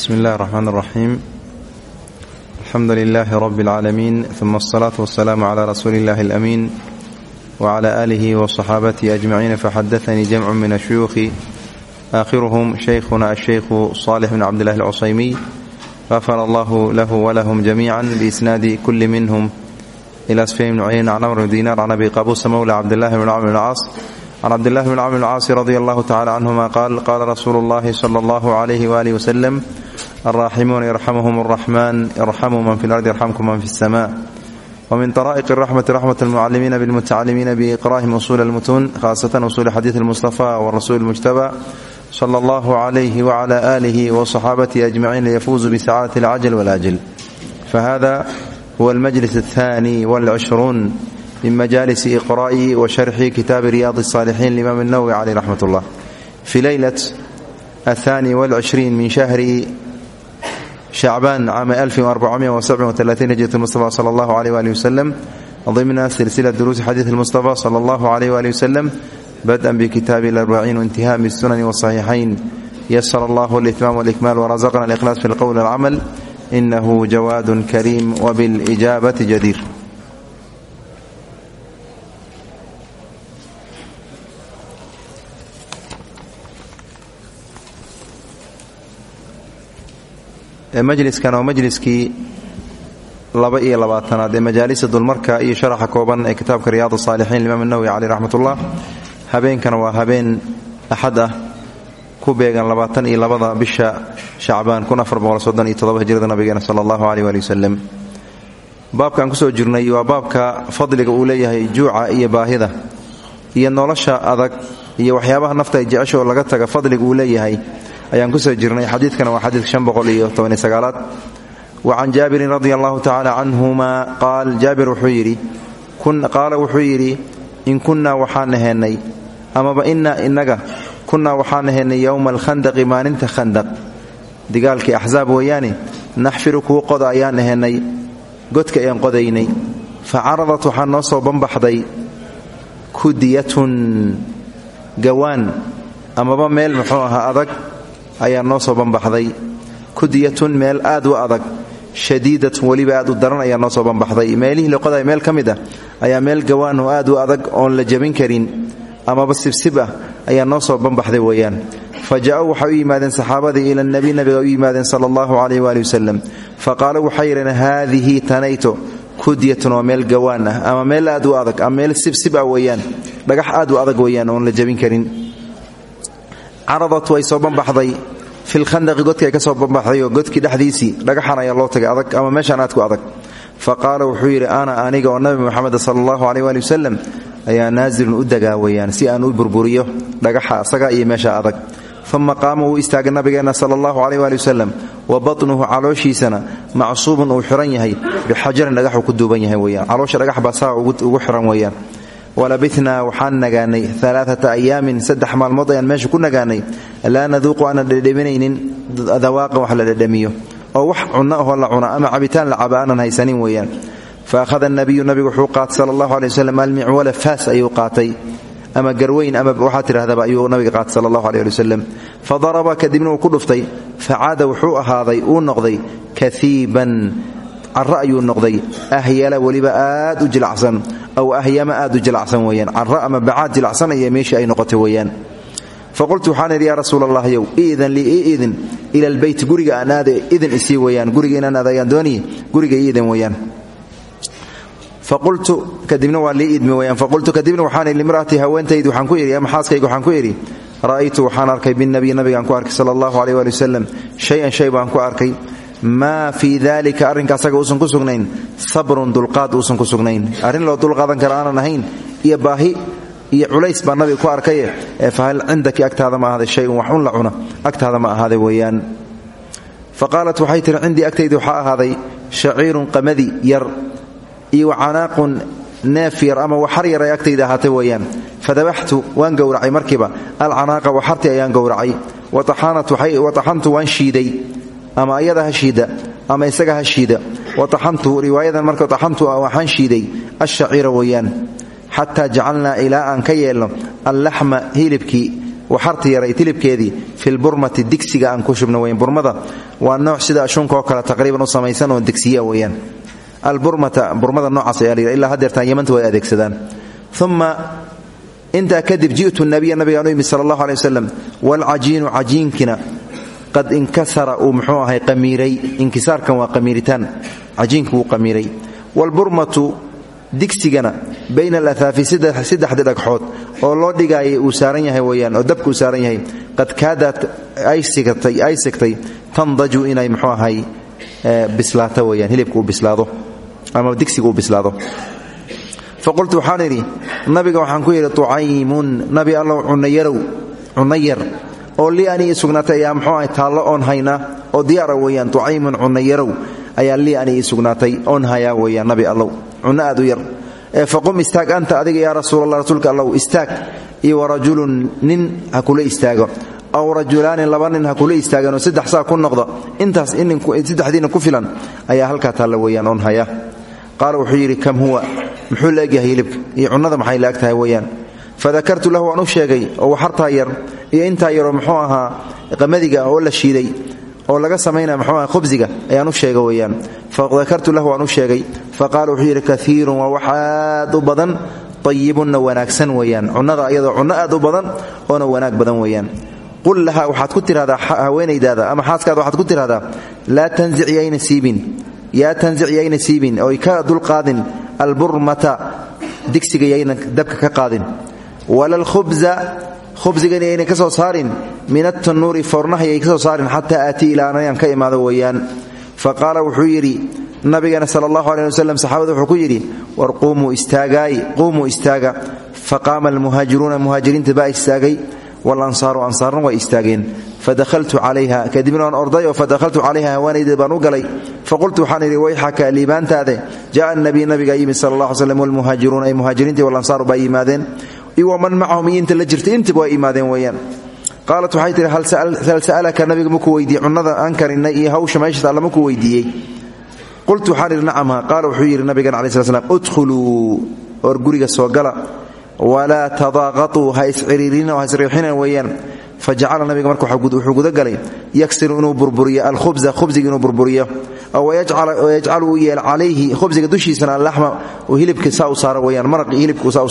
bsmi اllahi الرحmn الرaxيim alxamdu لlh rb العaalamiin ثuma الصlaaة والسlاam عlى rasuuli اllahi الأmin وعlى آlih وصxaabatih أجmaciin faxadaثnii jamc min الshuyuuخi آakhiruhm shaykhuna الshaykhu صالح bn cabdالlah الcusaymiy غafar allah lah wlahm جamiعا bإsnaadi kuli minhm إlى sfyan bn cuyayna can amr bn dinar can abi qabusa mowla cabdالlahi bn cmr bn caas can cabdillahi bn camr lcaasi radi allahu tacala canhuma qaal qaala rasuulu llahi sala allahu alayhi waalihi waslem alraaximuuna yarxamuhum araxman irxamuu man fi lardi yarxamkum man fi اsama wmin طaraa'iq raxmati raxmat almucalimiina bilmutacalimiina biiqra'ihim usuul almutuun khaasatan usuuli xadiid almustafa warasuuli اlmujtaba sala allahu alayhi wcla aalihi wصaxaabatihi ajmaciin liyafuuzu bisacaadati alcajl wاlajl fahada huwa almajlis aلthani wاlcishruun min majaalis iqra'i wa sharxi kitaabi riyaad الصaalixiin limaam الnawwi caleyh raxmat اllah fi leylat aلthani wاlcishriin min shahri shacbaan caama hijrat mustafa sala allahu aleyh waalih waslem dimna silsila duruusi xadiid mustafa sala allahu aleyh waalih waslem bad'an bikitaabi اlarbaciin waintihaa bisunani wصaxiixayn yasara allahu اlitmaam wاlikmaal warazaqna اlikhlaas fi اlqowl wاlcamal inahu jawaad kariim wbiاlijaabati jadiir majliskan waa majliskii laba iyo labaatanaad ee majaalisa dulmarka iyo sharaxa kooban ee kitaabka riyaad saalixiin imaam nawowi caleyh raxmatullah. Habeenkana waa habeen axad ah ku beegan labaatan iyo labada bisha shacbaan hijrada nabigeena sala allahu aleyh waali wasalem baabkaan ku soo jirnay waa baabka fadliga uu leeyahay juuca iyo baahida iyo nolosha adag iyo waxyaabaha nafta ay jecesho laga taga fadliga uu leeyahay ayaan ku soo jirnay xadiidkana waa xadiidka aad wa can jaabirin radi allahu tacaala canhuma qaal jaabir wuxuu yidhi qaala wuxuu yidhi in kunnaa waxaan aheennay amaba inaa inaga kunnaa waxaan aheennay yowma alkhandaqi maalinta khandaq. Digaalkii axsaab weeyaane naxfiru kuu qoda ayaan aheennay godka ayaan qodaynay. Fa caradat waxaa noo soo banbaxday kudiyatun gawaan. Amaba meel muxuu ahaa adag ayaa noo soo banbaxday kudiyatun meel aad u adag. Shadiidatun weliba aad u daran ayaa noo soo banbaxday meelihii laqoday meel ka mid ah ayaa meel gawaan oo aad u adag oon la jabin karin. Amaba sibsib ah ayaa noo soo banbaxday weeyaan. Fa ja'uu waxay u yimaadeen saxaabadii ila nabi nabiga u yimaadeen sala allahu caleyh waali wasalam fa qaaluu waxay yidheen haadihi tanayto kudiyatun waa meel gawaan ah ama meel aad u adag ama meel sibsib ah dhagax aad u adag weeyaan oon la jabin karin caradat way soo banbaxday filkhandaqi godki ay ka soo banbaxday oo godkii dhexdiisii dhagaxan ayaa loo tagay adag ama meeshaan aad ku adag. Fa qaala wuxuu yidhi ana aniga oo nabi muxamed sala allahu caleyh waali wasalam ayaa u dagaa weeyaan si aan u burburiyo dhagaxa asaga iyo meesha adag. Uma qaama wuu istaagay nabigeenna sala allahu caleyh waali wa batnuhu calooshiisana macsuubun uu xiran yahay bixajarin dhagaxuu ku duuban yahay weyaan caloosha dhagax baa saa ugu xiran weeyaan walabitnaa waxaan nagaanay alaaata ayaamin saddex maalmood ayaan meesha ku nagaanay. Laa naduuqu aanan dhedhaminaynin dawaaqan wax la dhedhamiyo oo wax cunno ahoo la cuna ama cabitaan la caba aanan haysanin weeyaan. Fa ahada nabiyu nabigu wuxuu qaatay sala allahu aley waslem almicwala faas ayuu qaatay. Ama garweyn ama waxaa tidhahdaba ayuu nabiga qaatay sala allahu aleh ali waslem fa daraba kadibna uu ku dhuftay. Facaada wuxuu ahaaday uu noqday kaiiban caro ayuu noqday. Ahyala weliba aad u jilacsan aw ahyama aad u jilacsan weyaan caro ama bacaad jilacsan aya meeshii ay noqotay weyaan faqultu waxaan idhi yaa rasuul allah yow iidan lii ii ila albeyt guriga aan idin isii weyaan guriga inaan aada ayaan dooniye guriga ii idin faqultu kadibna waa lii idmi weyaan faqultu kadibna waxaan idhi limra'atii haweentaydi waxaan ku idhi ama xaaskayga waxaan ku idhi ra'aytu waxaan arkay binnabiy nabigaan ku arkay sala allahu aleyh waali wasalam shay baan ku arkay maa fii dalika arrinka asaga uusan ku sugnayn sabrun dulqaad uusan ku sugnayn. Arrin loo dulqaadan kara aanan ahayn iyo baahi iyo culays baa nabiga ku arkaye ee fahal cindaki agtaada ma ahaaday shayun wax un la cuna agtaada ma ahaaday weeyaan. Fa qaalat waxay tihi cindii agtaydi waxaa qamadi yar iyo wacanaaqun neef yar ama waxar yar ay agtayda ahaatay weeyaan. Fadabaxtu waan gowracay markiiba alcanaaqa waxarti ayaan gowracay wataxantu waan shiiday ama ayada ha shiida ama isaga ha shiida. Wataxantu riwaayadan marka taxantu waxaan shiiday ashaciira weeyaan. Xataa jacalnaa ilaa aan ka yeelno allaxma hilibkii waxarta yaray tilibkeedii filburmati digsiga aan ku shubno weyan burmada waa nooc sida ashunka oo kale taqriiban u samaysan oo digsiya weeyaan. Alburmata burmada noocaas ayaa la yidha ilaa yamanta way adeegsadaan. Uma intaa kadib ji'tu nabiya nabigaan u yimid sala allahu aley wasalam waalcajiinu qad inkasara uu muxuu ahay qamiiray. Inkisaarkan waa qamiiritaan. Cajiinka wuu qamiiray. Waalburmatu digsigana bayna alahaafi saddexdii dhagxood oo loo dhigaayay uu saaran yahay weyaan oo dabka uu saaran yahay. Qad kaadaad ay sigtay tandaju inay muxuu ahay bislaato weyaan hilibka bislaado ama digsiga bislaado. Faqultu waxaan idhi nabiga waxaan ku yidhi tucaymun nabi allow cunayarow cunayar oo lii anii sugnaatay ayaa muxuu ahay taallo oon haynaa oo diyaara weeyaan tucaymun cunayarow ayaa lii anii ii sugnaatay oon hayaa weeyaan nabi allow cunno aad u faqum istaag anta adiga yaa rasuulallah rasuulka allow istaag. Iyo warajulun nin ha istaago. Aw rajulaani laba nin ha kula saddex saa ku noqda intaas saddexdiina ku filan ayaa halkaa taalla weeyaan oon haya qaala wuxuu yidhi kam huwa? Muxuu la egyahay iyo cunnada maxay la weeyaan fadakartu lahu waan sheegay oo waxartaa yar iyo intaa yaroo muxuu ahaa qamadiga oo la shiiday oo laga samaynaya muxuu aha khubsiga ayaan u sheega weeyaan. Fadakartu lahu waan sheegay faqaala wuxuu yidhi kaiirun waa wax aad u badan ayibunna wanaagsan weeyaan. Cunnada iyadoo cunno aad u badan oona wanaag badan weeyaan. Qul laha waxaad ku tidhahdaa haweenaydaada ama xaaskaada waxaad ku tidhahdaa laa tanzic yayna siibin yaa tanzic yayna siibin oy ka dulqaadin alburmata digsiga yayna dabka ka qaadin wala alkhubza khubsigana yayna ka soo saarin. Min atanuuri foornaha yay ka soo saarin. Xataa aatii ilaa anayaan ka imaado weeyaan. Fa qaala wuxuu yidhi nabigana sala allahu aleh wasalam saxaabada wuxuu ku yidhi war quumuu istaaga faqaama almuhaajiruuna muhaajiriinta baa istaagay. Walansaaru ansaarna way istaageen. Fadahaltu calayha. Kadibna waan orday oo fadahaltu calayha haweenaydeed baan u galay. Faqultu waxaan idhi wayxaka liibaantaade. Ja'a nabiy nabigaa yimid sala allah ay iyo waman macahum inta la jirtay intaba waa yimaadeen weeyaan. Qaalat waxay tihi hal sa'alaka nabiga maku weydiiyey? Cunnada aan karinay iyo hawsha meesha taalla maku weydiiyey? Qultu waxaan idhi nacamha qaala wuxuu yidhi nabigan cala sl slam udkhuluu or guriga soo gala. Walaa tadaaqatuu ha isciriirina oo ha isriixina weeyaan. Fa jacala nabiga marka wuxuu gudagalay yaksiru inuu burburiyo alkhubza khubsiga inuu burburiyo. Oo wayajcalu uu yeel calayhi khubsiga dushiisana allaxma uu hilibka saa u saara weyaan maraqii hilibkuu saa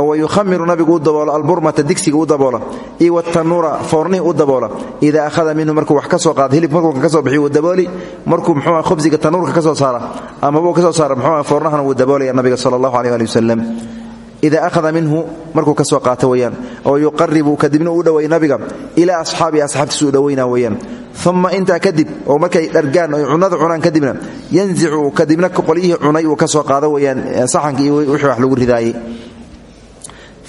wayuhamiru nabigu u daboola alburmata digsiga u daboola iyo watanuura foornihi u daboola idaa ahada minhu markuu wax ka soo qaado hilib markuu ka soo bixiy wuu dabooli. Markuu mxuu khubsiga tanuurka ka soo saara amaba uu ka soo saara mxuu foornahana wuu daboolaya nabiga sala allahu aleh ali ida ahada minhu markuu ka soo qaato weyaan oo yuqaribu kadibna uu dhoway nabiga ilaa asxaabii asxaabtiisu u dhowayna weyaan uma intaa kadib oo markay dhargaan oy cunnada cunaan kadibna yanzicu kadibna qolyihii cunay uu ka soo qaado weyaan saxanka iyo wax lagu ridaayey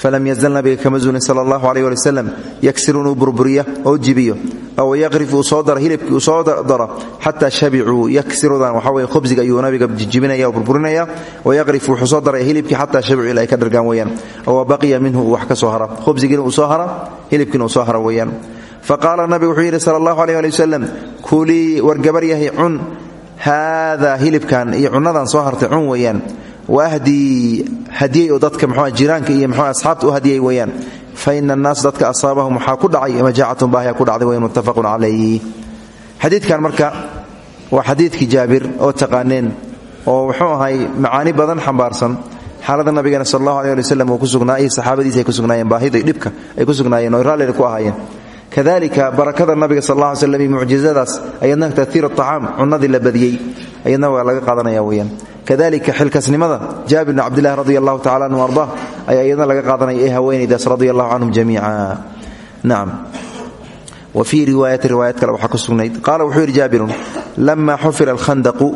falam yazal nabiga kama zuulin sala allahu aleyh ali wasalam yaksiru inuu burburiya oo jibiyo oo yaqrif uu soo dara hilibkii uu soo daro xataa shabicuu yaksirudan waxa weye khubsiga ayuu nabiga jijibinaya oo burburinaya wayaqrif wuxuu soo daraya hilibkii xataa shabicuu ila ay ka dhargaan weyaan oo baqiya minhu uu wax ka soo hara khubsigiina uu soo hara hilibkiina uu soo hara weyaan waahdii hadiyey oo dadka mxua jiraanka iyo mxua asxaabta u hadiyey weeyaan fa ina annaas dadka asaabahum waxaa ku dhacay majaacatun baahya ku dhacday weyan muttafaqun calayh xadiidkan marka waa xadiidkii jaabir oo taqaaneen oo wuxuu ahay macaani badan xambaarsan. Xaalada nabigana sal allahu aleh ali wasalam uu ku sugnaa iyo saxaabadiisa ay ku sugnaayeen baahida dhibka ay ku sugnaayeen oo raallina ku ahaayeen kadalika barakada nabiga sal alla ly slam iyo mucjizadaas ayadna taiir acaam cunadii la badiyey ayadna waa laga qaadanaya weyaan kadalika xilkasnimada jaabir bn cabdilahi radi allahu tacala anhu arda ayaa iyadna laga qaadanaya ee haweenaydaas radi allahu canhum jamiica. Nacam wa fii riwaayati riwaayad kale waxaa ku sugnayd. Qaala wuxuu yidhi jaabirun lama xufira alkhandaqu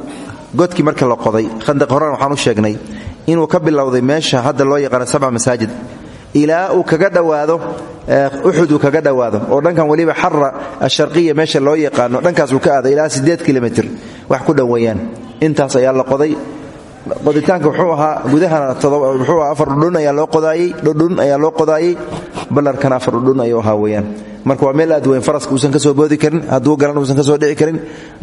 godkii marka la qoday khandaq horena waxaan u sheegnay inuu ka bilowday meesha hadda loo yaqaano sabca uxud uu kaga dhowaado oo dhankan weliba xara asharqiya meesha loo yaqaano dhankaas uu ka aaday ilaa sideed kilomitr wax ku dhoweeyaan intaas ayaa la qoday. Qoditaanka wuxuu ahaa gudahana wuxuu aha afar dhudhun ayaa loo qodaayey dhudhun ayaa loo qodaayey. Ballarkana afar dhudhun ayuu ahaa weeyaan marka waa meel aad weyn faraska uusan ka soo boodi karin hadduu garan uusan ka soo dhici karin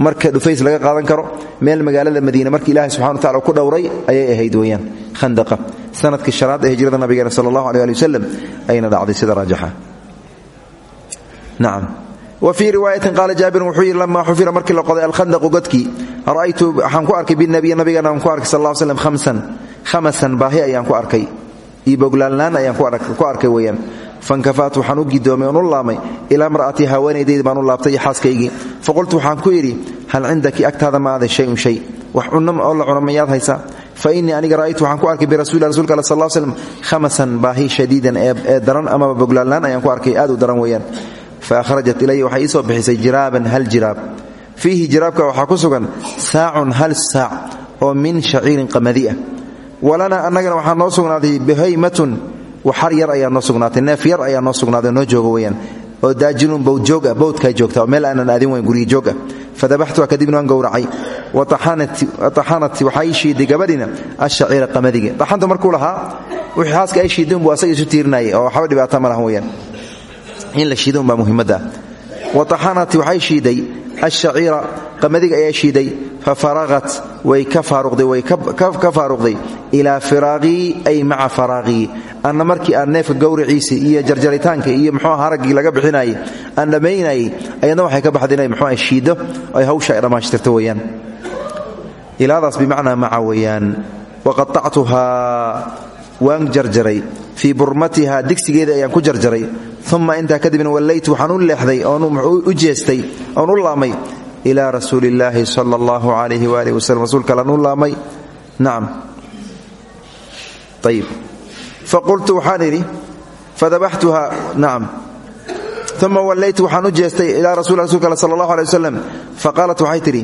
marka dhufays laga qaadan karo meel magaalada madiine marka ilaahay subxana wa tacala ku dhowray ayay ahayd weeyaan. Khandaqa. Sanadkii shanaad ee hijrada nabigeena sala allahu aleh ali ayna dhacday sida raajixa nacam wa fii riwaayatin qaala jaabirun wuxuu yidhi lamaa xufira markii la qoday alkhandaqu godkii ra'aytu waxaan ku arkay binabiy nabigana aan ku arkay sal ll slam hamsan baahi ayaan ku arkay. Iyo boglaalnaan ayaan ku arkay weeyaan fankafa'tu waxaan u gidoomay oon u laamay ilaa mar'atii haweenaydayda baan u laabtay iyo faqultu waxaan ku idhi hal cindaki agtaada ma aaday shayun shay? Wax oo la cuno mayaad fa innii aniga ra'aytu waxaan ku arkay birasuuli rasulka alle sal slam khamasan baahi shadiidan ee daran amaba boglaalnaan ayaan ku arkay aad u daran weeyaan. Fa akhrajat ilaya waxay ii bixisay jiraaban hal jiraab. Fiihi jiraabka waxaa ku sugan saacun hal saac oo min shaciirin qamadi ah. Walanaa annagana noo sugnaaday bahaymatun waxar yar ayaa noo sugnaatay neef yar ayaa noo sugnaaday noo jooga weyaan oo daajilun bowdjoog ah bowdkaa joogta oo meel aanan aadin weyn gurigi joog ah fadabaxtuha kadibna waan gowracay. Wataxanat waxaa ii shiiday gabadhina ashaciira qamadiga daxanta markuu lahaa wixii xaaska ay shiiday unbuu asaga isu tiirinayay oo waxba dhibaata ma lahan weyaan in la shiida unbaa muhimadda wataxanati waxay shiiday ashaciira qamadiga ayaa shiiday fa faraqat way ka faaruqday ilaa firaaqii ay maca faraaqii anna markii aan neefka gowriciisii iyo jarjaritaanka iyo muxuu haraggii laga bixinayay aan dhammaynayay ayadna waxay ka baxday inay muxuu shiiddo ay hawsha ay dhammaashtirto weeyaan. Ilaadaas bimacnaa maca weeyaan. Waqatactuhaa waan jarjaray. Fii burmatiha digsigeeda ayaan ku jarjaray. Uma intaa kadibna wallaytu waxaan u leexday oon u jeestay oon laamay ilaa rasuuli illaahi sala allahu calayhi waalihi waslm rasuulka allaan u laamay. Nacam ayib faqultu waxaan idhi fadabaxtuha nacam uma wallaytu waxaan u jeestay ilaa rasul rasulka al sala allahu alay wasalam faqaalat waxay tidhi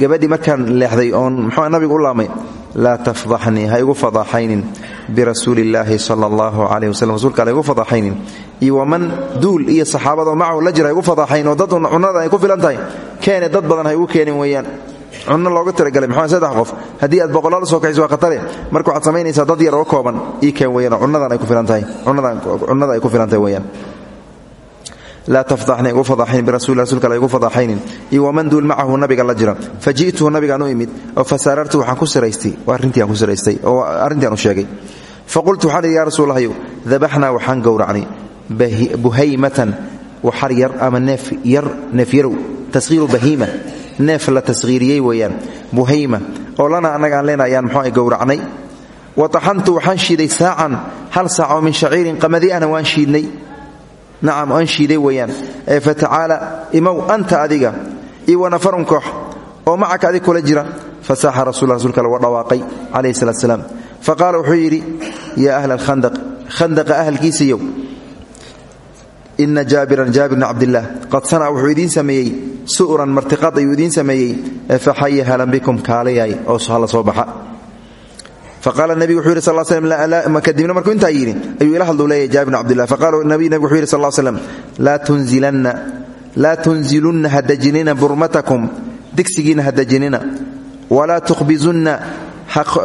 gabadhii markaan leexday oon muxuu nabigu u laamay laa tafdaxnii ha igu fadaaxaynin birasuuli illaahi sala allahu calayh waslm rsulka alle igu fadaaxaynin iyo waman duul iyo saxaabadoo macahu la jira ha igu fadaaxayn oo dad cunnada ay ku filan tahay keene dad badan ha igu keenin weeyaan cunno looga talagalay muxuu saddex qof haddii aad boqolaal soo kaxiso waa khatare marka waxaad samaynaysaa dad yar oo kooban ii keen weeyaan cunnadan ay ku filan ay ku filan tahay laa tafdaxni igu fadaaxayn birasuli rasulka alla igu fadaaxaynin iyo waman duul macahu nabiga la jira fa ji'tuhu nabigaan u imid oo fa saarartu waxaan ku siraystay waa arrintii aan ku siraystay oo arrintii aan u sheegay fa qultu waxaan idhi yaa rasuulahayow dabaxnaa waxaan gowracnay buhaymatan waxar yar ama neef yar neef yarow tashiiru bahiima neef la tashiiriyey weeyaan buhayma oo lana annaga aan leena ayaan muxuu ay gowracnay wa taxantu waxaan shiiday nacam aan shiiday weeyaan. Ee fa tacaala imow anta adiga iyo wanafarun koox oo macaka adig kula jira. Fasaaxa rasul rasulka wa dhawaaqay calayhi salaat slaam fa qaala wuxuu yidhi yaa ahla alkhandaq khandaqa ahalkiisiiyow ina jaabiran jaabir bn cabdillaah qad sanaca wuxuu idiin sameeyey su'ran martiqaad ayuu idiin sameeyey. Halan bikum kaalayaay oo hala soo baxa faqaala nebigu wuxuu yidhi sal slm kadibna markuu intaa yidhi? Ayuu ila hadlu leeyahy jaabir bn cabdillah. Faqala nebigu wuxuu yidhi sal slam laa tunzilunna ha dejinina burmatakum digsigiinna ha dejinina walaa tukhbizunna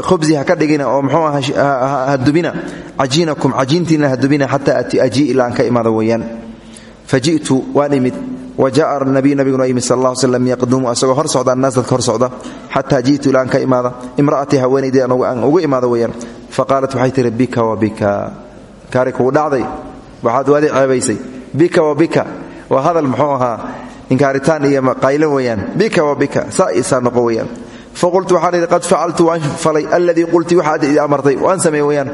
khubsi ha ka dhigina oo mxuu ha dubina cajiinakum cajiintiinna ha dubina xataa aji ilaa aan ka imaado weeyaan. Faji'tu waan imid wa ja'a nabiy nabiguna yimid sal alla slam yaqdumu asagoo hor socda annaas dadka hor socda xataa ji'tu ilaa aan ka imaada imra'atii haweenaydii aan ugu imaado weeyaan fa qaalat waxay tihi bika wa bika kaari kugu dhacday waxaad waadi ceebaysay bika wa bika waa hadal muxuu ahaa inkaaritaan iyo qaylo weeyaan bika wa bika saa isaa noqo weeyaan faqultu waxaan idhi qad facaltu waan falay alladii qulti waxaad weyaan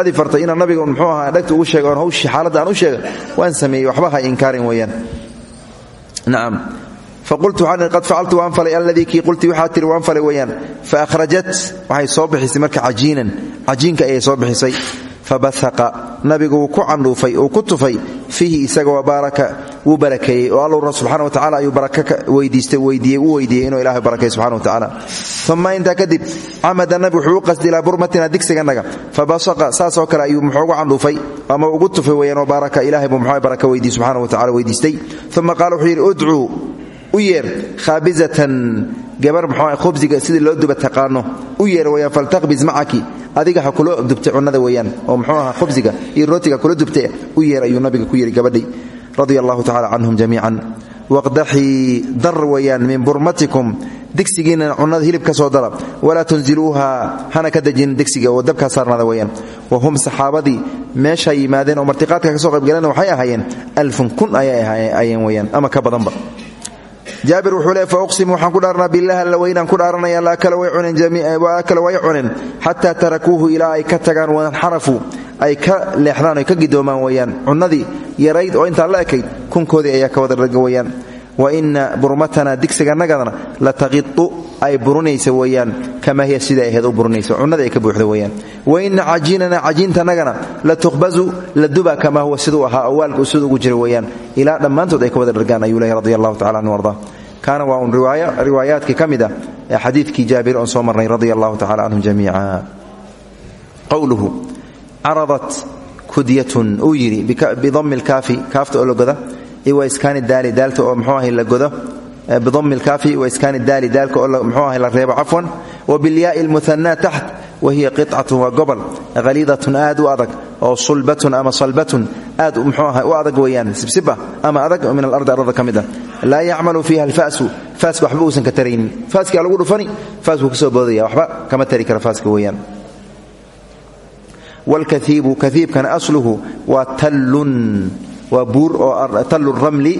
adi fartay inaan nabiga muxuu ahaa dhegta ugu sheega oon hawshii xaaladda u sheega waan sameeyey waxba ha inkaarin weeyaan facaltu waan falay alladii kii qulti waxaad tihi waan falay weeyaan. Fa akhrajat waxay soo bixisay marka cajiinan. Cajiinka ayay soo bixisay fabahaqa nabigu ku candhuufay uu ku tufay. Fiihi isaga wabaaraka wuu barakeeyey. Oo alla subxana wa tacala ayuu baraka weydiistay weydiiyey inuu ilahay barakeey subxana wa tacaala uma intaa kadib camada nabi wuxuu qasdi ilaa burmatina digsiganaga fabasaqa saasoo kale ayuu muxuu ugu candhuufay ama ugu tufay weyaan wabaaraka ilahay muxuu baraka weydiiyey subxana wa tacala weydiistay. Uma qaala wuxuu yidhi udcuu u yeer gabar muxuu khubsiga sidii loo duba taqaano? U yeer weyaan faltaqbiz macaki adiga ha kula dubtay cunnada weeyaan oo muxuu ahaa khubsiga iyo rootiga kula dubtay u yeer ayuu nabiga ku yidhi gabadhii. Radia allahu tacala canhum jamiican dar weeyaan min burmatikum digsigiina cunada hilib ka soo dara. Walaa tunziluuha hana ka dejinin digsiga oo dabkaa saarnaada weyaan wa hum saxaabadii meesha yimaadeen oo martiqaadka ka soo qaybgaleen waxay ahaayeen alfun kun ayay ahaayeen weyaan ama ka badanba jaabir wuxuu le fa uqsimu waxaan ku dhaaranaa bilah alla weynaan ku dhaaranaya laakala way cuneen xataa tarakuuhu ilaa ay ka tagaan wanxarafuu ay ka leexdaan oy ka gidoomaan weyaan cunnadii yarayd oo intaan la ekayd kunkoodii ayaa ka wada raga wa ina burmatana digsigannagadana la taqidu ay burinaysa weyaan kamaa hiya sida ahayd u burinaysa cunnada ay ka buuxda weyaan wa ina cajiinana cajiintanagana la tukhbazu la duba kamaa huwa siduu ahaa oo waalka sida ugu jira weyaan ilaa dhammaantood ay ka wada dhargaan ayuu lehy radi allahu anhu arda kaana waa un riwaayaadkii ka mid ah ee xadiidkii jaabir oon soo marnay radia allahu tacala canhum jamiica. Qowluhu caradat kudyatun uu yidhi bidami lkaafi kaafta oo la goda iwaskaani daali daalta oo mxuu ahay la godo bidami lkaafi waiskaani daali daalka oo mxuu ahay la reebo cafwan. Wa bilyaai lmuhanaa taxt wa hiya qicatun waa gobol haliidatun aad u adag oo sulbatun ama salbatun aad mxuu ahay u adag weeyaan sibsiba ama adag min alardi ardada ka mid ah. Laa yacmalu fiiha alfa'su faaska waxba uusan ka lagu dhufani ka soo boodaya waxba kama tari kara faaska weeyaan. Wlkaiibu kaiibkana asluhu waa tallun waa buur oo tallu ramli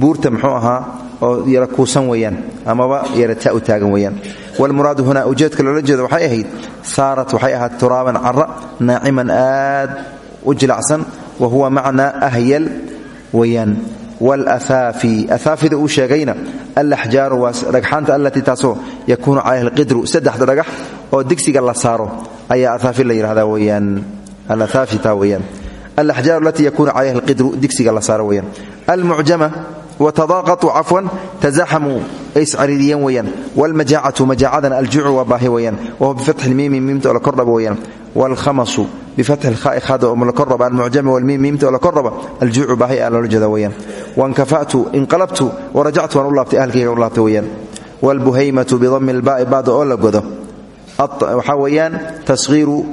buurta mxuu ahaa oo yara kuusan weeyaan amaba yara ta u taagan weeyaan wlmuraadu huna ujeedka loola jeeda waxay ahayd saarat waxay ahayd turaaban cara naaciman aad u jilacsan wa huwa macnaa ahyal weeyaan wlafaafi afaafida uu sheegayna alaxjaaru waa dhagxaanta allatii taasoo yakuunu calayha alqidru saddexda dhagax oo digsiga la saaro ayaa afaafi la yidhahdaa weyaan alafaafi taa weyaan alaxjaaru alatii yakuunu calayha alqidru digsiga la saaro weyaan almucjama watadaaqatuu cafwan tazaxamuu ay iscariiriyeen weyaan wlmajaacatu majaacadana aljuucu waa baahi weyaan wahuwa bifatxi lmiimi miimta oo la kordhaba weyaan wlkhamasu bifatxi lkhaai khada oo la kordhaba almucjama walmiim miimta oo la kordhaba aljuucu baahi aa loola jeeda weyaan wankafa'tu inqalabtu warajactu waan u laabtay ahalkayga u laabtay weyaan wlbuhaymatu bidami lbaai baada oo la godo waxaa weeyaan tashiiru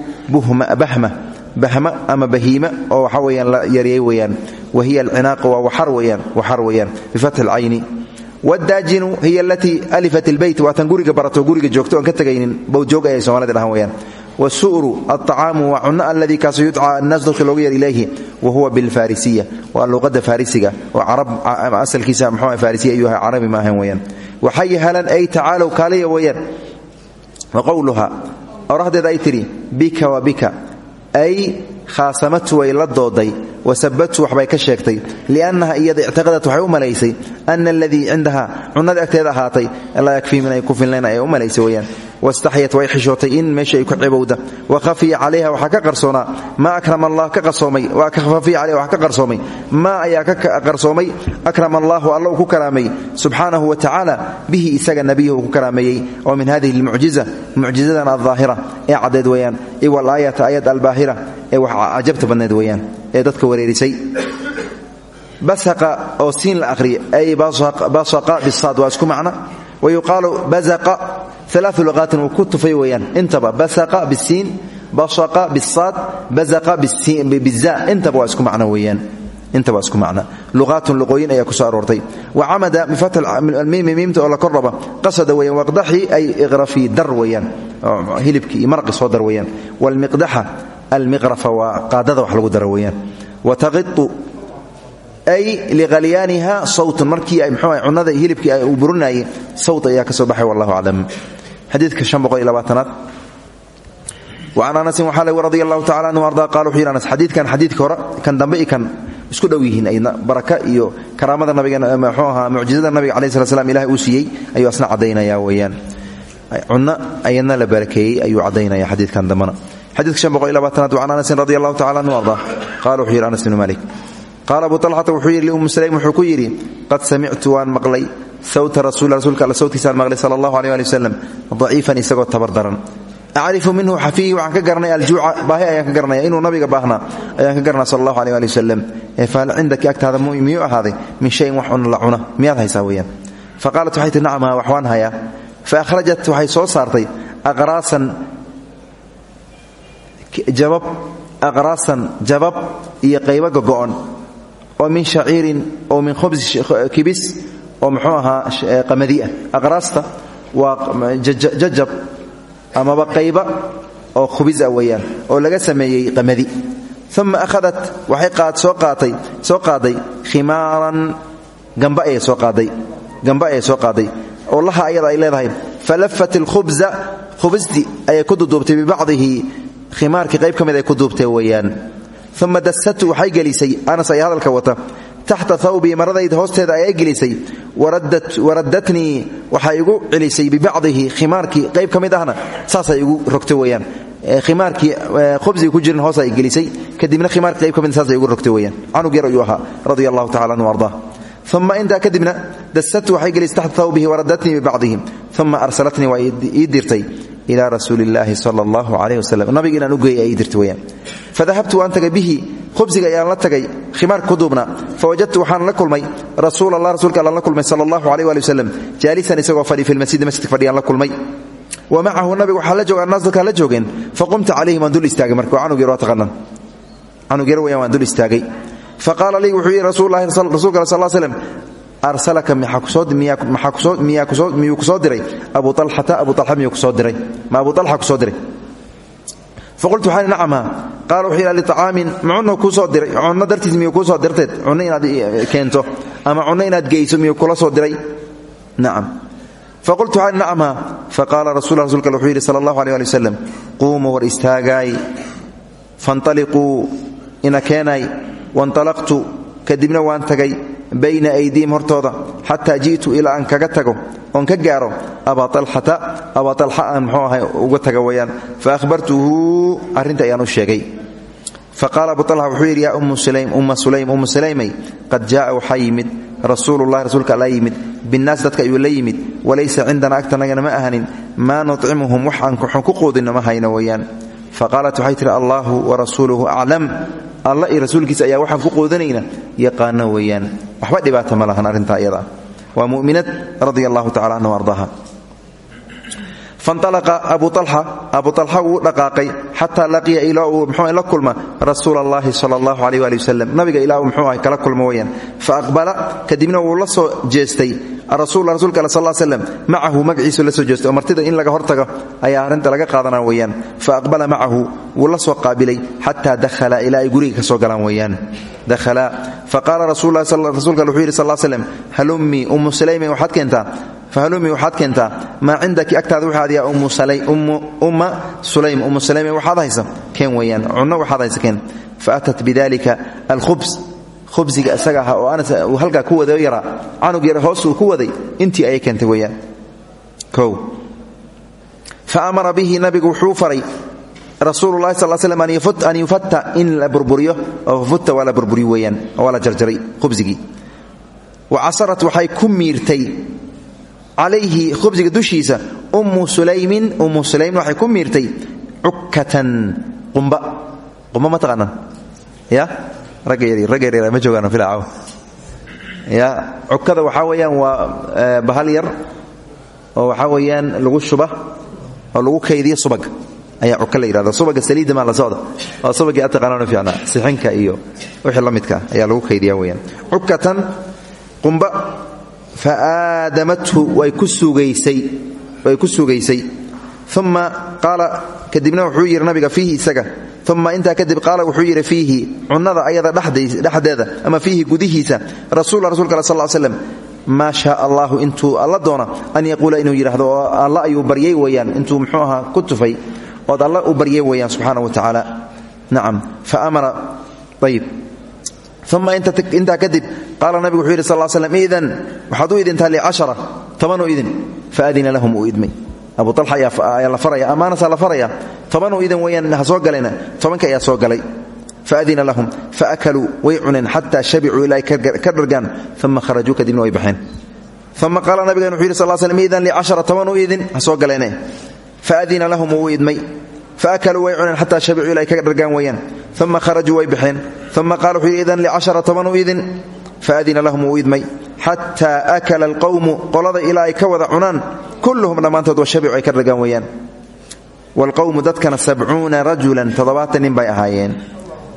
bahma bahma ama bahiima oo waxaa weyaan la yaryay weyaan wa hiya alcinaaqu waa waxar weyaan waxar weyaan bifatxi alcayni wdaajinu hiya alatii alifat ilbeyt waatan guriga barato guriga joogto oon ka tegaynin bowjoog ayay somalida dhahan weyaan wasu'ru alطacaamu waa cunno alladii kaasoo yudcaa annaas dadka loogu yeer ilayhi wa huwa bilfarisiya waa luqadda farisiga oo carab asalkiisa mxuu farisiya ayuu ahay carabi ma ahan weyaan waxay halan ay tacaalow kaaliya weeyaan. Wa qowluha orahdeeda ay bika wa bika ay khaasamatu way la dooday wasabatu waxbay ka sheegtay liannaha iyada ictiqadat waxay u malaysay ana aladii cindaha cunnada agteeda ahaatay laa yakfii min ay ku filnayn ay u malaysay weyaan wastaxyat way xishootay in meesha ay ku cibowda. Wa khafiya calayha waxaa ka qarsoonaa. Maa akrama allah ka qarsoomay. Khafiya calayha waxaa ka qarsoomay. Maa ayaa ka qarsoomay. Akrama allahu alla uu ku karaameeyey subxaanahu wa tacaala bihi isaga nebiyahu uu ku karaameeyey ee dadka wareerisay. Basaqa oo siin la aqhriya ay basaqa bisaad waa isku macna wa yuqaalu bazaqa alaau luqaatin wuu ku tufay weeyaan. Intaba basaqa bisiin basaqa bisaad bazaqa biza intaba waa isku macno weeyaan. Intaba isku macna luqaatun luqooyin ayaa ku soo aroortay. Wa camada bifatx almiimi miimta oo la kordhaba qasada weeyaan waqdaxi ay iqrafii dar weeyaan. Hilibkii iyo maraqi soo dar weeyaan. Waalmiqdaxa almiqrafa waa qaadada wax lagu daro weeyaan wataqitu ay liqalyaaniha sawtun markii ay mxuu cunnada hilibkii ay uu burinayay sawt ayaa ka soo baxay wallahu aclam xadiidka labaatanaad wacan anasin waxaa le radi allahu tacala anhu arda qala wuxuu yidhi anas xadiidkan xadiidka hore kan dambe i kan isku dhow yihiin ayna baraka iyo karaamada nabiga mxuu ahaa mucjizada nabiga calayi slat slam ilahay uu siiyey ayuu asna caddaynaya weeyaan cunno ayadna la barakeeyey ayuu caddaynaya xadiidkan dambena xadiidka wacan anasin radi allahu tacala anhu arda qala wuxuu yidhi anas bnu malik qaala abu alxata wuxuu yidhi liummu sulaym wuxuu ku yidhi qad samictu waan maqlay sawta rasul rasuulka alla sawtkiisaan maqlay sala allahu aleh ali wasalam daciifan isagoo tabar daran acrifu minhu xafiihi waxaan ka garanaya aljuuca baahi ayaan ka garanaya inuu nabiga baahnaa ayaan ka garanaya sal allahu aleh ali wasalam ee fahal cindaki agtaada miyuu ahaaday min shayin wax cuna la cuna miyaad haysaa weeyaan fa qaalat waxay jabab aqraasan jabab iyo qaybo gogo'on oo min shaciirin oo min khubs kibis oo muxuu ahaa qamadiah aqraasta waa jajab amaba qayba oo khubisa weeyaan oo laga sameeyey qamadi. Uma ahadat waxay soo qaaday khimaaran gamba ayay soo qaaday oo laha ayada ay leedahay falafat ilkhubza khubistii ayay ku duduubtay bibacdihi khimaarkii qayb ka ay ku duubtay weeyaan. Uma dasatu waxay gelisay. Anas ay hadalka wata. Taxta thawbii maradayda hoosteeda ayay gelisay. Waraddatnii waxay igu celisay bibacdihi khimaarkii qayb ka mid ahna saasay igu rogtay weyaan khimaarkii khubsiga ku jirin hoos ay gelisay. Kadibna khimaarki qayb ka mid saasay igu rogtay weyaan canug yar ayuu ahaa radia anhu ardaa. Uma intaa kadibna dasatu waxay gelisay taxta thawbihi waraddatnii bibacdihi uma arsalatnii waa ii dirtay ila rasuuli illaahi sala allahu calayh wasalam nabiga inaan u geeyay ay ii dirtay weyaan fadahabtu tagay bihi khubsiga ayaan la tagay khimaarka ku duubna. Fawajadtu waxaan la kulmay rasuul allah rasuulka allaan la kulmay sala allahu waali wasalam jaalisan isagoo fadhi fi lmasjidi masjidka fadhiyaan la kulmay. Wa macahu nabiga waxaa la jooga annaas dadkaa la joogeen faqumta calayhim waan dul istaagay marka. Waa canug yar waa taqaanaan. Canug dul istaagay. Faqaala lii wuxuu yidhi rasuululahi rasuulka al sal slam arsalaka miyuu ku soo diray? Abu alxata abu ala miyuu ku soo diray? Ma abu ala ku soo diray? Faqultu waxaan nacamha qaala wuxuu yidhi liacaamin macunno kuu soo diray cunno dartiis miyuu kuu soo dirteed cunno inaad keento ama cunno inaad geyso miyuu soo diray? Nacam. Faqultu waxaan nacamha faqaala rasul rasulka wuxuu yidhi sala allahu aleh ali wasalam quumuu war istaagaay fanaliquu ina keenay wantalaqtu kadibna waan tagay bayna aydiihim hortooda xataa ji'tu ilaa aan kaga tago oon ka gaaro abaa alxata abaa alxa aan mxuu ahay taga weyaan. Fa ahbartuhu arrinta ayaan u sheegay. Faqaala abu alxa wuxuu yidhi yaa umma sulaym umma sulaymay qad jaaa waxaa yimid. Rasuulka alla yimid. Binnaas dadka ayuu la walaysa cindana agtanagana ma ahanin maa nucimuhum wax ku quudinno ma hayno weyaan. Faqaalat waxay tihi allaahu warasuuluhu aclam alla iyo rasuulkiisa ayaa waxaan ku quudanayna yaqaano weeyaan. Waxba dhibaata ma lahan arrintaa iyada. Waa muminad radia allahu tacala anhu ardaaha fanalaqa abu alxa abu alxa wuu dhaqaaqay xataa laqiya ilaa uu mxuu la kulma rasuula allahi sala allahu aleyh waali wasalam nabiga ilaa uu mxuu ah kala kulmo weyaan fa aqbala kadibna wuu la soo jeestay rasul rasulka al sal slam macahu magaciisu la soo jeestay martida in laga hortago ayaa arrinta laga qaadana weeyaan. Fa aqbala macahu wuu la soo qaabilay xataa dahala ilaa ay guriga ka soo galaan weeyaan. Dahala faqaala rasuulka wuxuu yidhi sal slem halumii ummu sulaymin waxaad keentaa? Fahalumii waxaad keentaa? Maa cindaki agtaada waxaad yaa umma sulaym ummu sulaymin waxaad haysa? Keen weeyaan cunno waxaad haysa keen. Faatat bidalika alkhubs khubsiga isaga ahaa oo anas uu halkaa ku wada yaraa canug yar hoos uu ku waday intii ayay keentay weeyaan. Kow. Fa amara bihi nabigu wuxuu faray rasuululahi sal slm an yufatta in la burburiyo. Oo futta waa la burburiyo weeyaan waa la jarjaray khubsigii. Wa casarat waxay ku miirtay calayhi khubsiga dushiisa ummu sulaymin ummu sulaym waxay ku miirtay cukkatan qumba. Qumba ma taqaanaan ya cukada waxaa weeyaan waa bahal yar oo waxaa weeyaan lagu shuba oo lagu kaydiya subag. Ayaa cuka la yidhahda subaga saliidda maa la socda. Waa subagii aad taqaanaan fiicnaa. Sixinka iyo wixii la midka ayaa lagu kaydiya weeyaan. Cukatan qumba fa aadamathu way ku sugaysay way ku sugaysay. Uma qaala kadibna wuxuu yidhi nabiga fiihi isaga uma intaa kadib qaala wuxuu yidhi fiihi cunnada ayada dhexdeeda ama fiihi gudihiisa rasul rasulka al sal slem maa shaa allahu intuu alla doona an yaquula inuu yidhaahdo oo alla ayuu baryay weyaan intuu muxuu ahaa ku tufay ood alla u baryay weyaan subxaana wa tacaala. Nacam fa amara ayib uma intaa kadib qaala nabigu wuxuu yidhi sal slm idan waxaad u idintaa licashara tobanuu idin faadina lahum uu idmay abu alxa ayaa la faraya amaanasaa la faraya. Tobanuu idan weyaan ha soo galayna tobanka ayaa soo galay. Faadina lahum faakaluu way cuneen xataa shabicuu ilaa ka dhargaan uma kharajuu kadibna way baxeen. Uma qaala nabigan wuxuu yidhi sal slm idan licashara tobanuu idin ha soo galeene faadina lahum wuu idmay faakaluu way cuneen xataa shabicuu ka dhargaan weyaan uma kharajuu way baxeen. Uma qaala wuxuu yidhi idan licashara tobanuu idin faadina lahum wuu idmay. Xataa akala alqowmu qolada ilaa ay ka wada cunaan kulluhum dhammaantood washabicu ay ka dhargaan weyaan waalqowmu dadkana sabcuuna rajulan toddobaatan nin bay ahaayeen.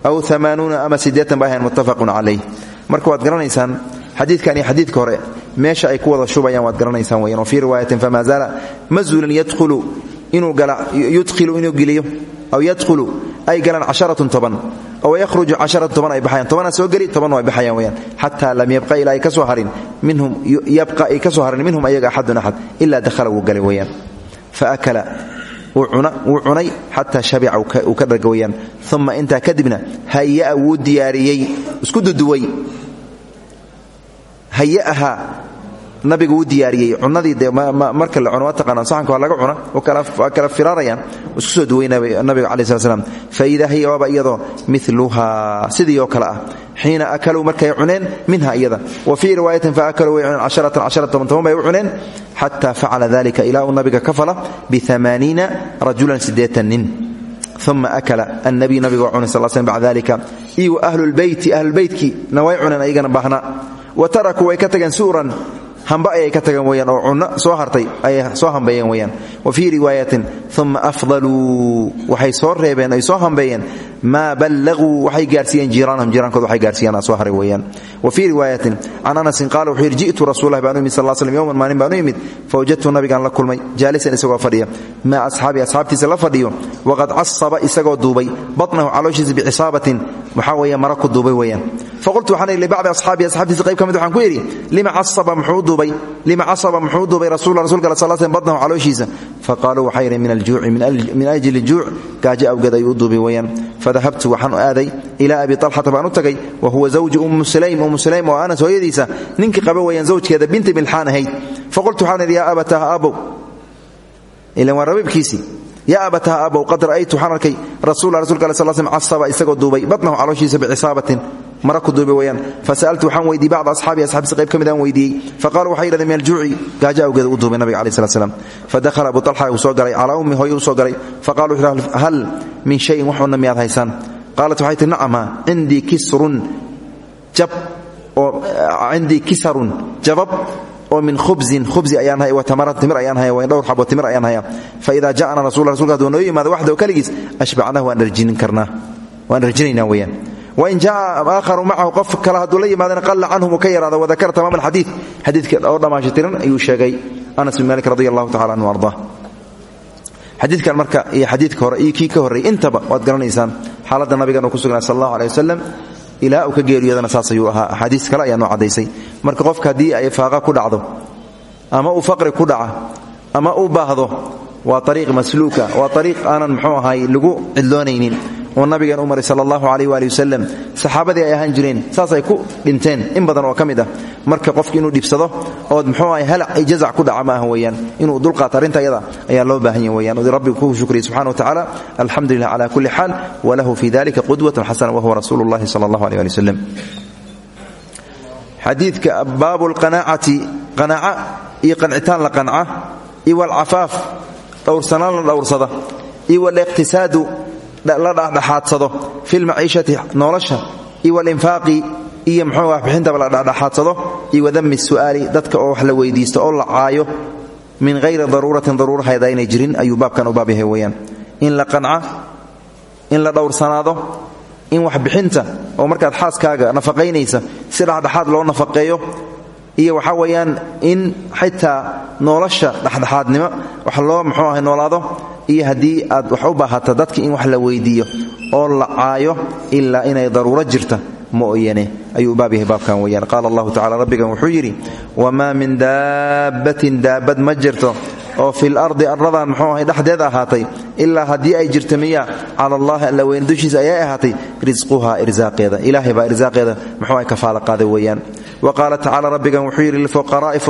Aw amaanuuna ama siddeetan bay ahayen muttafaqun calayh. Marka waad garanaysaan xadiidkan iyo xadiidka hore meesha ay ku wada shubayaan waad garanaysaan weyaan wa fii riwaayatin famaa zaala ma zuulan yadkhulu inuu yudkhilu inuu geliyo galaan casharatun oo toban ay baxayaan. Tobanaa soo geli tobanna ay baxayaan weyaan xataa lam yabqa ilaa ay ka soo harin. Minhum yabqa ay ka soo harin. Minhum ayaga axadun axad. Ilaa dakhala wuu galay weyaan fa akala wuu cunay xataa shabica uu ka dharga weyaan uma intaa kadibna haya'a wuu diyaariyey isku duduway. Haya'aha nabiga wuu diyaariyey cunadii marka la cuno waa saxanka laga cuna waa kala firaarayaan isku soo duway nabiga calayi slat slam hiya waaba iyadoo miluhaa sidii oo kale ah. Xiina akaluu markay cuneen minha iyada. Wa fii riwaayatin faakaluu way cuneen casharatan cashara toban bay u cuneen xata facala dalika ilaa uu nabiga ka fala biamaaniina rajulan sideetan nin. Uma akala annabiy nabiga waa cunay sal slam bacda dalika iyo ayagana baahna wa tarakuu su'ran hamba ayay ka tageen weyaan oo cunno soo hartay ayay soo hambeeyeen weyaan wa fii riwaayatin uma afdaluu waxay soo reebeen ay soo hambeeyeen. Maa ballaguu waxay gaarsiiyeen jiiraanahum jiiraankood waxay gaarsiiyeen soo haray weyaan wa fii riwaayatin can anasin qaala wuxuu yidhi rasuulahi baan u yimid sal slam yowman maalin baan u yimid fawajadtu nabigaan la kulmay jaalisan isagoo fadhiya. Maa asxaabi asxaabtiisa la fadhiyo. Waqad casaba isagoo duubay batnahu calooshiisa bicisaabatin waxaa weeye mara ku duubay weyaan faqultu waxaan idhi libacdi asxaabi asxaabtiisa qayb ka mid waxaan ku yidhi lima casaba muxuu lima casaba muxuu duubay rasul rasulka sal slam batnahu calooshiisa. Faqaaluu waxay yidhi min aljuuci min ajli juuc gaajo awgeed u duubay weyaan fadahabtu waxaan u aaday ilaa abi talxata baan u wa huwa zawji ummu sulaym. Ummu sulaym oo anas hooyadiisa ninkii qaba weyaan zawjkeeda binti milxaan ahayd. Faqultu waxaan idhi yaa abataha abow ilan waa rabiibkiisii. Yaa abataha qad ra'aytu waxaan arkay rasuula rasulka ale sal slam casaba isagoo duubay batnahu calooshiisa bicisaabatin mara ku duubay weyaan fasa'altu waxaan weydiiyey bacda asxaabi asxaabtiisa qayb ka mid faqaaluu waxay yidhahdeen min aljuuci gaajo awgeeda u duubay nabiga alai slat slam fadakhala abu talxa uu soo galay ummi hooye uu soo hal min shayin waxuuna miyaad haysaan? Qaalat waxay tihi nacama kisrun jab oo cindii kisarun jabab oo min khubzin khubzi ayaan haya tamaran timir ayaan haya dhowr xabo timir ayaan haya fa idaa ja'ana rasul rasulka haduu noo yimaado waxdaw keligiis ashbacnahu waan dharjinin karnaa. Waan dharjinaynaa weeyaan wain jaa aakharu macahu qof kale hadduu la yimaadana qalla canhum uu ka yaraado wadakara tamaam alxadiid xadiidka oo dhammaashatiran ayuu sheegay anas bin malik radi allahu tacala anhu ardaa xadiidkan marka iyo xadiidka hore iyo kii ka horreeyey intaba waad garanaysaan xaaladda nabigan uu ku sugnaa sal allahu aleh wasalam ilaa uu ka geeriyoodana saas ayuu ahaa. Axaadiis kale ayaa noo caddaysay. Marka qofka haddii ay faaqa ku dhacdo ama uu faqri ku dhaca ama u baahdo waa ariiq masluuka waa oo nabigeen u maray sal allahu alayh waali wasalam ay ahaan jireen saasay ku dhinteen in badan oo ka ah. Marka qofki inuu dhibsado ood muxuu ahay halac ay jazac ku dhaca ma aha weeyaan. Inuu dulqaato arrinta ayaa loo baahan yahy weyan rabbi ku shukriya subxana wa tacaala alxamdu lilah cala kulli xaal walahu fi dalika qudwatun xasana wahuwa rasuulu llahi sala allah aleh ali wasalam xadiidka baabu lqanaacati qanaaca iyo qancitaan la qanca iyo walcafaaf dhowrsanaan la dhowrsada iyo waliqtisaadu la dhexdhexaadsado fi lmaciishati nolosha iyo walinfaaqi iyo mxuu ah bixintaba la dhexdhexaadsado iyo wadami su'aali dadka oo wax la weydiisto oo la caayo min hayri daruuratin daruuraheeda aynay jirin ayuu baabkan u baab yahay weeyaan. In la qanca in la dhowrsanaado in wax bixinta oo markaad xaaskaaga nafaqaynaysa si dhexdhexaad loo nafaqeeyo iyo waxaa weeyaan in xitaa nolosha dhexdhexaadnimo wax loo muxuu ahay noolaado iyo haddii aad wax u baahata dadka in wax la weydiiyo oo la caayo ilaa inay daruuro jirta mooyane ayuu baab yahay baabkan weyaan qaala allahu tacala rabbigan wuxuu yidhi wamaa min daabbatin daabbad ma jirto oo fil ardi arradan muxuu ahay dhexdeed ahaatay ilaa haddii ay jirto miya cala allahi alla weyne ayay ahaatay risquhaa irsaaqeeda ilaahay baa irsaaqeeda muxuu ahay kafaala qaaday weeyaan wa qaala tacala rabbigan wuxuu yidhi lilfuqaraa'i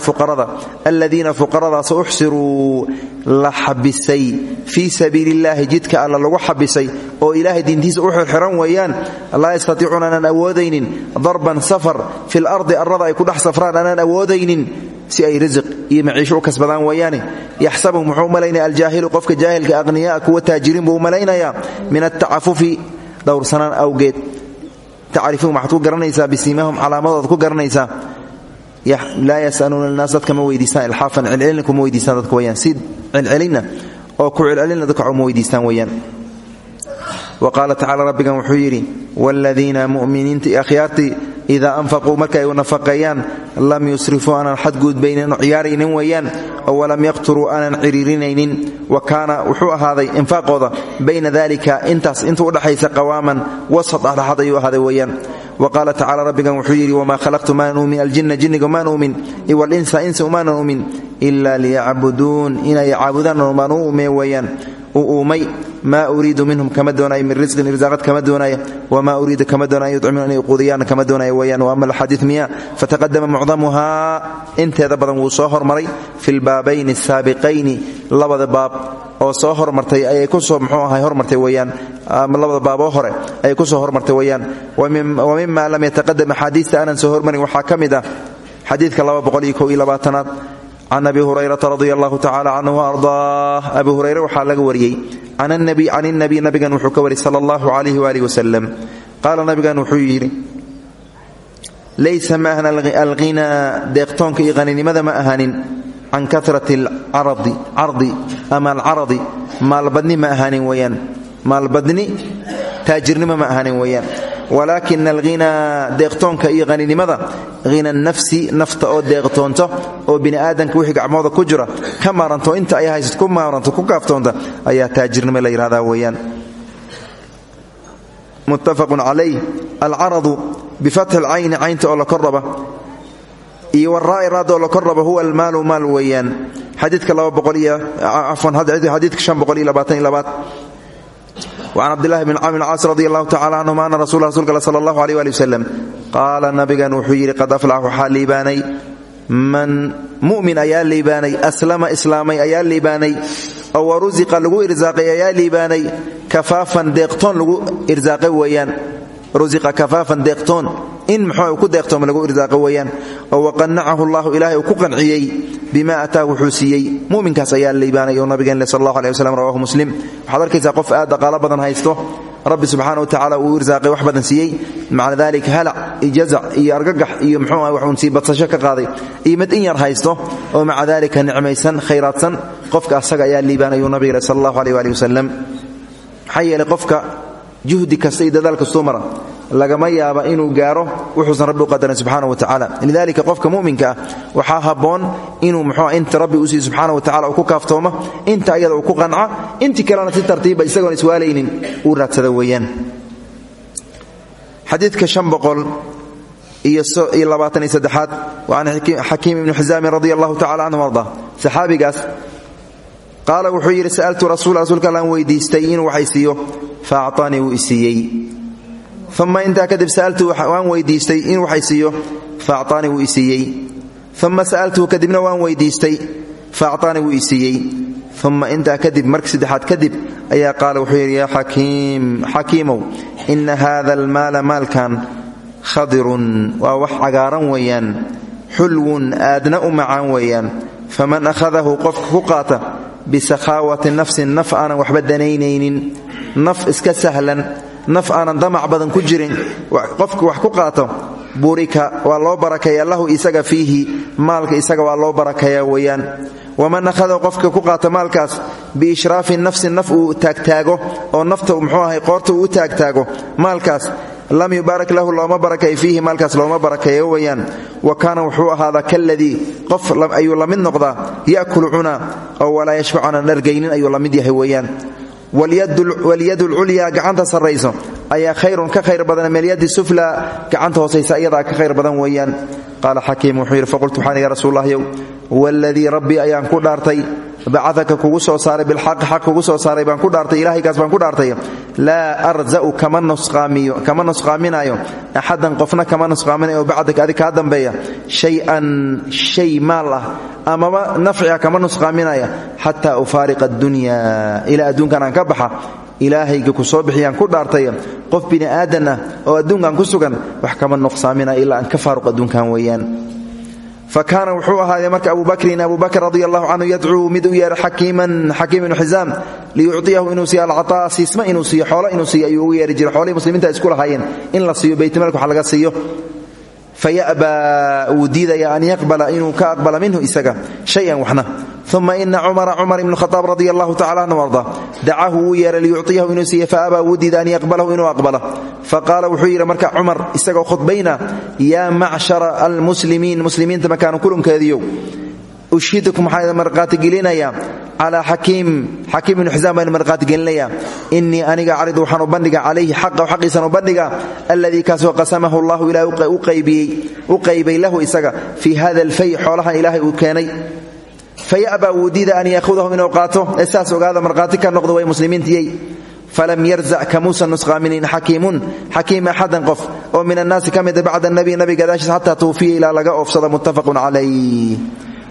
fuqarada aladiina fuqaradaas uxsiruu la xabisay. Fii sabiili illaahi jidka alla lagu xabisay oo ilaahay diintiisa u xirxiran weeyaan laa yastatiicuuna aanaan awoodaynin. Darban safar fil ardi arrada ay ku dhex safraan aanaan awoodaynin. Si ay risiq iyo maciisho u kasbadaan weeyaane. Yaxsabuhum wuxuu u malaynaya aljaahilu qofka jaahilka aqhniya'a kuwa taajiriin buu u malaynayaa. Min altacafufi dhowrsanaan awgeed tacrifuhum waxaad ku garanaysaa bisiimahum calaamadooda ku garanaysaa. Laa yasaluuna alnaas dadka ma weydiistaan ilxaafan celcelina kuma weydiistaan dadka weyaan si celcelinna oo ku celcelina dadka uma weydiistaan weeyaan. Wa qaala rabbigan wuxuu yidhi waaladiina idaa anfaquu marka ay nafaqeeyaan lam yusrifuu aanan xadgudbaynin ciyaaraynin weeyaan oo walam yaqturuu aanan ciriirinaynin wa kaana wuxuu ahaaday infaaqooda bayna dalika intaas inta udhaxaysa qawaaman wasat dhexdhexaad ayuu ahaaday weeyaan wa qaala tacala rabbigan wuxuu yidhi wamaa khalaqtu maanan uumin aljinna jinniga maan uumin iwalinsa insa umaanan uumin ila liyacbuduun inay caabudaan maan u ume weeyaan maa uriidu minhum kama doonaayo min risqin irsaaqad kama doonaayo wamaa uriidu kama doonaayo yudcimuun inay quudiyaan kama doonaayo weeyaan wa ama alxadiid miya fataqadama mucdamuhaa. Inteeda badan wuu soo hormaray fi lbaabayni asaabiqayni labada baab oo soo hormartay ayay ku soo muxuu ahay hormartay weeyaan labada baaboo hore ayay ku soo hormartay weeyaan. Wa mima lam yataqadam axaadiista soo hormarin waxaa ka mid ah xadiidka aad can abi hurayrata radia allahu tacala canhu ardaah abi hurayre waxaa laga wariyey can inabiy nabigan wuxuu ka wariyey sala allahu alayh waalih wasalam qaala nabigan wuxuu yidhi laysa ma ahan alghinaa deeqtoonka iyo haninimada ma ahanin can karati cardi ama alcaradi maalbadni ma ahaanin weyaan maalbadni taajirnimo ma ahaanin weeyaan walaakina alghinaa deeqtoonka iyo haninimada hina nafsi nafta oo deeqtoonto oo bini'aadanka wixii gacmooda ku jira ka maaranto inta ay haysat ku maaranto ku kaaftoonta ayaa taajirnimo la yidhahdaa weeyaan. Muttafaqun calayh. Alcaradu bifatxi alcayni caynta oo la kordhaba iyo waraa'i raad oo la kordhaba huwa almaalu maal weeyaan. Xadiidka xadiidka وcan cabdlahi bn camr caas radi allahu tacala canhuma ana rasul rasulka sal allahu aleh ali waslem qaala nabigan wuxuu yidhi qad aflax waxaa liibaanay man mu'min ayaa liibaanay aslama islaamay ayaa liibaanay oo warusiqa lagu irsaaqay ayaa liibaanay kafaafan deeqtoon lagu irsaaqay weeyaan rusiqa kafaafan deeqtoon. In muxuu ku deeqtooma lagu irsaaqo weeyaan. Oo waqanacahu allahu ilaahay uu ku qanciyey bima ataahu wuxuu siiyey. Muminkaas ayaa liibaanay oo nabigeen sal allahu aleh waslm rawahu muslim. Waxaad arkaysaa qof aad dhaqaalo badan haysto. Rabbi subxaana wa tacala uu irsaaqay wax badan siiyey. Maca dalika halac iyo jazac iyo argagax iyo muxuu ah waxuun sii badsasho ka qaaday. Iyo mid in yar haysto oo maca dalika juhdi kasta iyo dadaal kastuu mara lagama yaaba inuu gaaro wuxuusan rabbi u qadarin subxaana wa tacala lidalika qofka muminka ah waxaa habboon inuu muxuu inta rabbi u siiy subxaana wa tacala uu ku kaaftooma inta ayada uu ku qanca intii kalena si tartiiba isagoon iswaalaynin uu raadsada weeyaan. Xadiidka wa can xakiim ibni xisaamin radi allahu tacala canhu arda saxaabigaas qaala wuxuu yidhi sa'altu rasul rasuulka allaan weydiistay inuu waxay siiyo fa acطanii wuu isiiyey uma intaa kadib sa'altu waan weydiistay inuu waxay siiyo fa acطaanii wuu isiiyey uma sa'altuhu kadibna waan weydiistay fa acطaanii wuu isiiyey uma intaa kadib marka saddexaad kadib ayaa qaala wuxuu yidhi yaa xakiimow ina hada almaala maalkan khadirun waa wax cagaaran weeyaan xulwun aadna u macaan weeyaan faman akhadahu qofka ku qaata bisakhaawati nafsin naf aanan waxba danaynaynin naf iska sahlan naf aanan damac badan ku jirin qofka wax ku qaato burika waa loo barakeeya lahu isaga fiihi maalka isaga waa loo barakeeya weeyaan waman akhadahu qofka ku qaata maalkaas biishraafi nafsin naf uu taagtaago oo nafta muxuu ahay qoorta uu u taagtaago maalkaas lam yubaarak lahu looma barakeeyo fiihi maalkaas looma barakeeyo weeyaan. Wa kaana wuxuu ahaadaa kaladii qof ayuu la mid noqdaa ya'kulu cuna oo walaa yashbac aanan dhargaynin ayuu la mid yahay weeyaan. Walyad lculyaa gacanta sarrayso ayaa khayrun ka khayr badan milyadi sufla gacanta hoosaysa iyadaa ka khayr badan weeyaan. Qaala xakiim wuxuu yidhi faqultu waxaan ya rasuullahyow waladii rabbi ayaan ku dhaartay bacadaka kugu soo saaray bilxaqi xaq kugu soo saaray baan ku dhaartay ilahaygaas baan ku dhaartay. Laa arza'u kama nusqaaminayo. Axadan qofna kama nusqaaminayo bacdaka adig kaa dambeeya. Shay-an shay maal ah amaba nafciga kama nusqaaminaya. Xataa ufaariqa addunya ilaa adduunkan aan ka baxa ilaahayga ku soo bixiyaan ku dhaartay. Qof bini aadan oo adduunkan ku sugan wax kama nuqsaaminaya ilaa aan ka faaruq adduunkan weeyaan fa kaana wuxuu ahaaday marka abu bakrin abu bakr radi allahu canhu yadcuu mid u yeeha xakiiman xakiim ibnu xisaam liyucطiyahu inuu siiyo alcaطaa siisma inuu siiyo xoolo inuu siiyo ayuu ugu yeeri jiray xoolihii muslimiinta isku lahaayeen in la siiyo baytmalk wax laga siiyo faya'baa wuu diidaya an yaqbala inuu ka aqbala minhu isaga shayan waxna uma ina cumara cumar ibn khaaab radia allahu tacala anhu arda dacahu wuu yeeray liyucطiyahu inuu siiye faabaa wuu diida an yaqbalahu inuu aqbala faqaala wuxuu yidhi marka cumar isagoo khudbayna yaa macshara almuslimiin muslimiinta makaanu kulunkeediyow ushhidukum waxaan marqaatigelinayaa calaa xakiim xakiim ibnu xisaan baan marqaatigelinaya innii aniga caridu waxaan u bandhiga calayhi xaqa xaqiisan u bandhiga qasamahu allahu ilaah u qaybay lahu isaga fii hada alfay xoolahan ilaahay uu keenay. Fayabaa wuu an yaahudahu inuu qaato. Ee saas ogaada ka noqdo way muslimiintiyey. Falam yarzac kamuusan nusqaaminin xakiimun xakiim axadan qof oo min annaasi ka mida bacda nabi gadaashiis xataa tuufiya ilaa laga oofsada muttafaqun calayh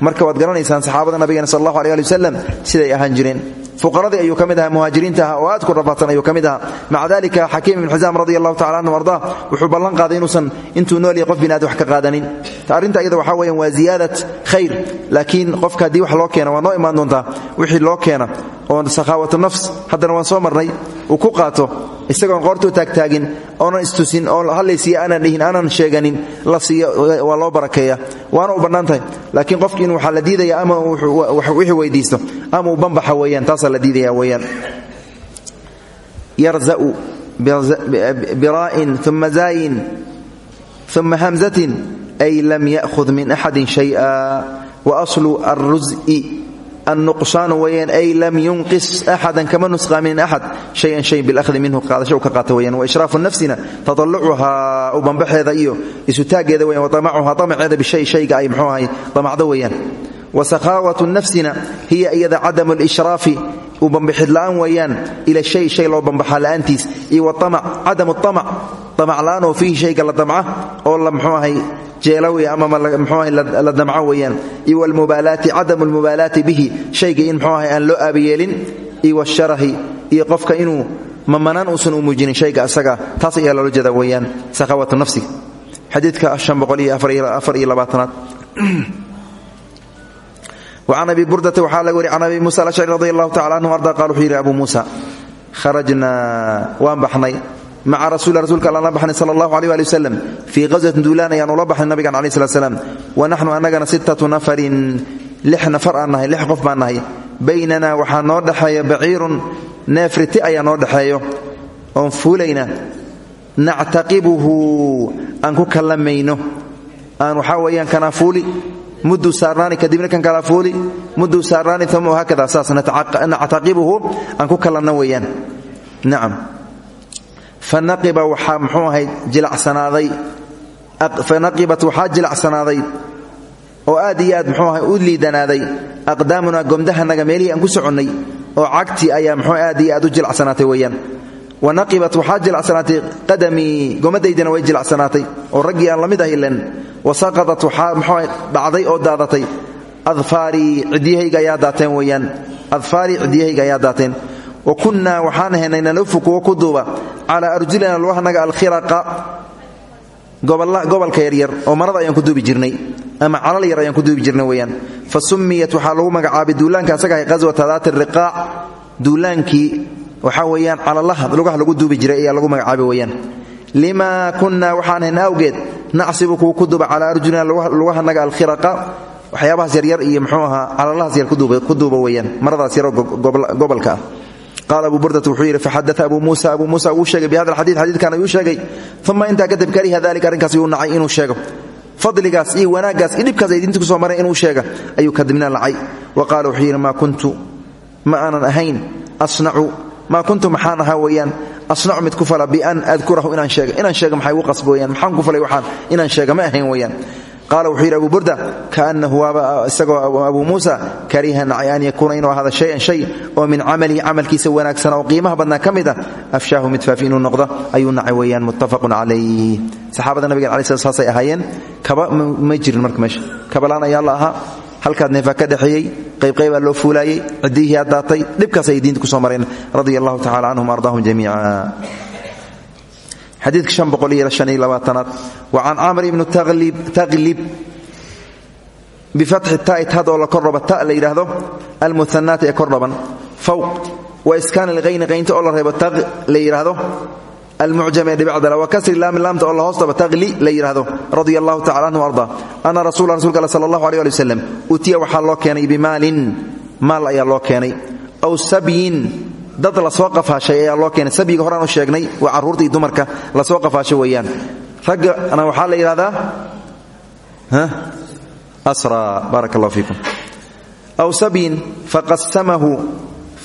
marka waad garanaysaan saxaabada nabigeen sal allahu aleh ali wasalam siday ahaan jireen. Fuqaradii ayuu ka mid muhaajiriinta ah oo aad ku rafaadsan ayuu ka mid maca dalika xakiim ibn xisaam radi allahu tacala anhu ardaa wuxuu ballan qaaday inuusan intuu nool yahay qof binaad wax ka qaadanin. Arrinta iyada waxaa weeyaan waa ziyaadat khayr laakiin qofka haddii wax loo keena waa noo imaan doontaa wixii loo keena. Oo sakhaawatu nafs haddana waan soo marnay uu ku qaato isagoon qoortuu taagtaagin oonan istusin oo hallaysiiya aanan dhihin aanan sheeganin la siiyo waa loo barakeeya. Waana u bannaan laakiin qofki in waxaa la diidaya ama wixii weydiisto ama uu bambaxa weeyaan taasaa la diidaya weeyaan. Yarza'u biraa'in uma zaayin uma hamzatin ay lam ya'khud min axadin shay'a wa aslu annuqsaan weyaan ay lam yunqis axadan kama nusqaaminin axad shayan shay bilahdi minhu qaadasho u ka qaata weyaan wa ishraafu nafsina tatalucuhaa u bambaxeeda iyo isutaaggeeda weyan wa amacuhaa amaceeda bishay shayga ay muxuu ahay damacdo weeyaan wasakhaawatu nafsina hiya iyada cadam lishraafi uu bambaxidla'aan weeyaan ila shay shay loo bambaxaa la'aantiis iyo waamac cadam amac amacla'aan oo fiihi shayga la damca oo la mxuu ahay jeelawiya ama mxuuahay la damco weeyaan iyo walmubaalaati cadamu lmubaalaati bihi shayga in mxuu ahay aan loo aabayeelin iyo washarahi iyo qofka inuu mamanaan uusan u muujinin shayga asaga taas ayaa loola jeeda weeyaan sakhaawatu nafsi. Xadiidka وcan abi burdata waxaa laga wari can abi musa alashcri radi allahu tacala anhu arda qal wuxuu yidhi abu muusa kharajnaa waan baxnay. Maca rasul rasuulka allaan la baxnay sala allahu aleh ali wasalam fii qaswatin duulaan ayaan ula baxnay nabigan alai slat slam wa naxnu annagana sittatu nafarin lix nafar aan nahay lix qof baan nahay. Baynana waxaa noo dhexeeya baciirun neefriti ayaa noo mudduu saarnaani kadibna kan kala fuuli mudduu saarnaani uma haakada saas nactaqibuhu aan ku kallanno weeyaan. Nacam fanaqiba waxaa mxuu ahayd jilacsanaaday. Fanaqibat waxaa jilacsanaaday. Oo aad iyo aad u liidanaaday. Aqdaamunaa gomdahanaga meelihii aan ku soconnay. Oo cagti ayaa mxuu aad iyo aad u jilacsanaatay weeyaan. Wanaqibat waxaa jilacsanaatay qadamii gomadaydana way jilacsanaatay oo raggii aan la mid wasaqadat waxaa mxuu dhacday oo daadatay. Adfaarii cidyahayga ayaa daateen weeyaan. Adfaarii cidyahayga ayaa daateen. Wa kunnaa waxaan ahaynay nalufu kuwo ku duuba. Calaa arjulina luwahanaga alkhiraqa. Gobolka yaryar oo marada ayaan ku duubi jirnay. Ama calal yar ayaan ku duubi jirnay weyaan fa waxaa lagu magacaabay duulaanka asaga ahay qaswata daati riqaac duulaankii waxaa weeyaan calalaha lugaha lagu duubi jiray ayaa lagu magacaabay weyaan limaa kunnaa waxaan ahayn awgeed nacsibu kuwa ku duuba calaa arjulina lugahanaga alkhiraqa waxyaabahaas yaryar iyo mxuu ahaa calalahaas yar ku duuba weyaan maradaas yaroo gobolka. Qaal abu burdata wuxuu yidhi faxadaa abu muusa. Abu muusa uu sheegay bihada alxadii xadiidkan ayuu sheegay. Uma intaa kadib kariha dalika arrinkaas yuu nacay inuu sheego. Fadligaas iyo wanaaggaas iyo ay diinta ku soo mareen inuu sheega ayuu kadibna nacay. Wa qaala wuxuu yidhi maa kuntu ma aanan ahayn asnacu maa kuntu maxaan ahaa weeyaan asnacu mid ku fala bian adkurahu inaan sheega inaan sheega maxay qasba weyaan maxaan ku falay waxaan? Inaan sheega ma ahayn weeyaan. Qaala wuxuu yidhi abu burda kaanahu waaba isagoo abu muusa kariha nacay an yakuuna inuu ahaada shayan shay oo min camalihi camalkiisa wanaagsan oo qiimaha badnaa ka mid ah afshaahu mid faafi inuu noqdo ayuu muttafaqun calayh saxaabada ahaayeen kaba ma jirin marka meesha. Kabalaan ayaa la ahaa halkaad neefaa ka dhexeeyey qaybqaybaa loo fuulaayey ciddihii aad daatay dhibkaas ay diinta ku soo mareen radia allahu tacala canhum ardaahum jamiica xadiidka labaatanaad wa can camr ibnu taklib bifatxi ta'i tad la kordhaba ta la yidhaahdo almuhanaati ee kordhaban fawq wa iskaan ilhayni qaynta oo la reebo taq la yidhaahdo almucjam ee dhibicdala wa kasri laami laamta oo la hoosdhaba taqli la yidhaahdo radia allahu tacala anhu arda ana rasula rasulka sal allahu aleh ali wasalam utiya waxaa loo keenay bimaalin maal ayaa loo keenay aw sabyin dad la soo qafaashay ayaa loo keenay sabyiga horaan u sheegnay waa carruurta iyo dumarka la soo qafaashay weeyaan raggana waxaa la yidhahdaa asra baarak allah fiikum aw sabyin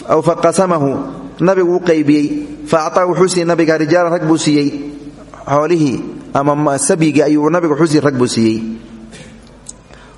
faqasamahu nabigu u qaybiyey fa acطaa wuxuu siiyey nabiga rijaalan rag buu siiyey xoolihii ama sabyigii ayuu nabiga wuxuu siiyey rag buu siiyey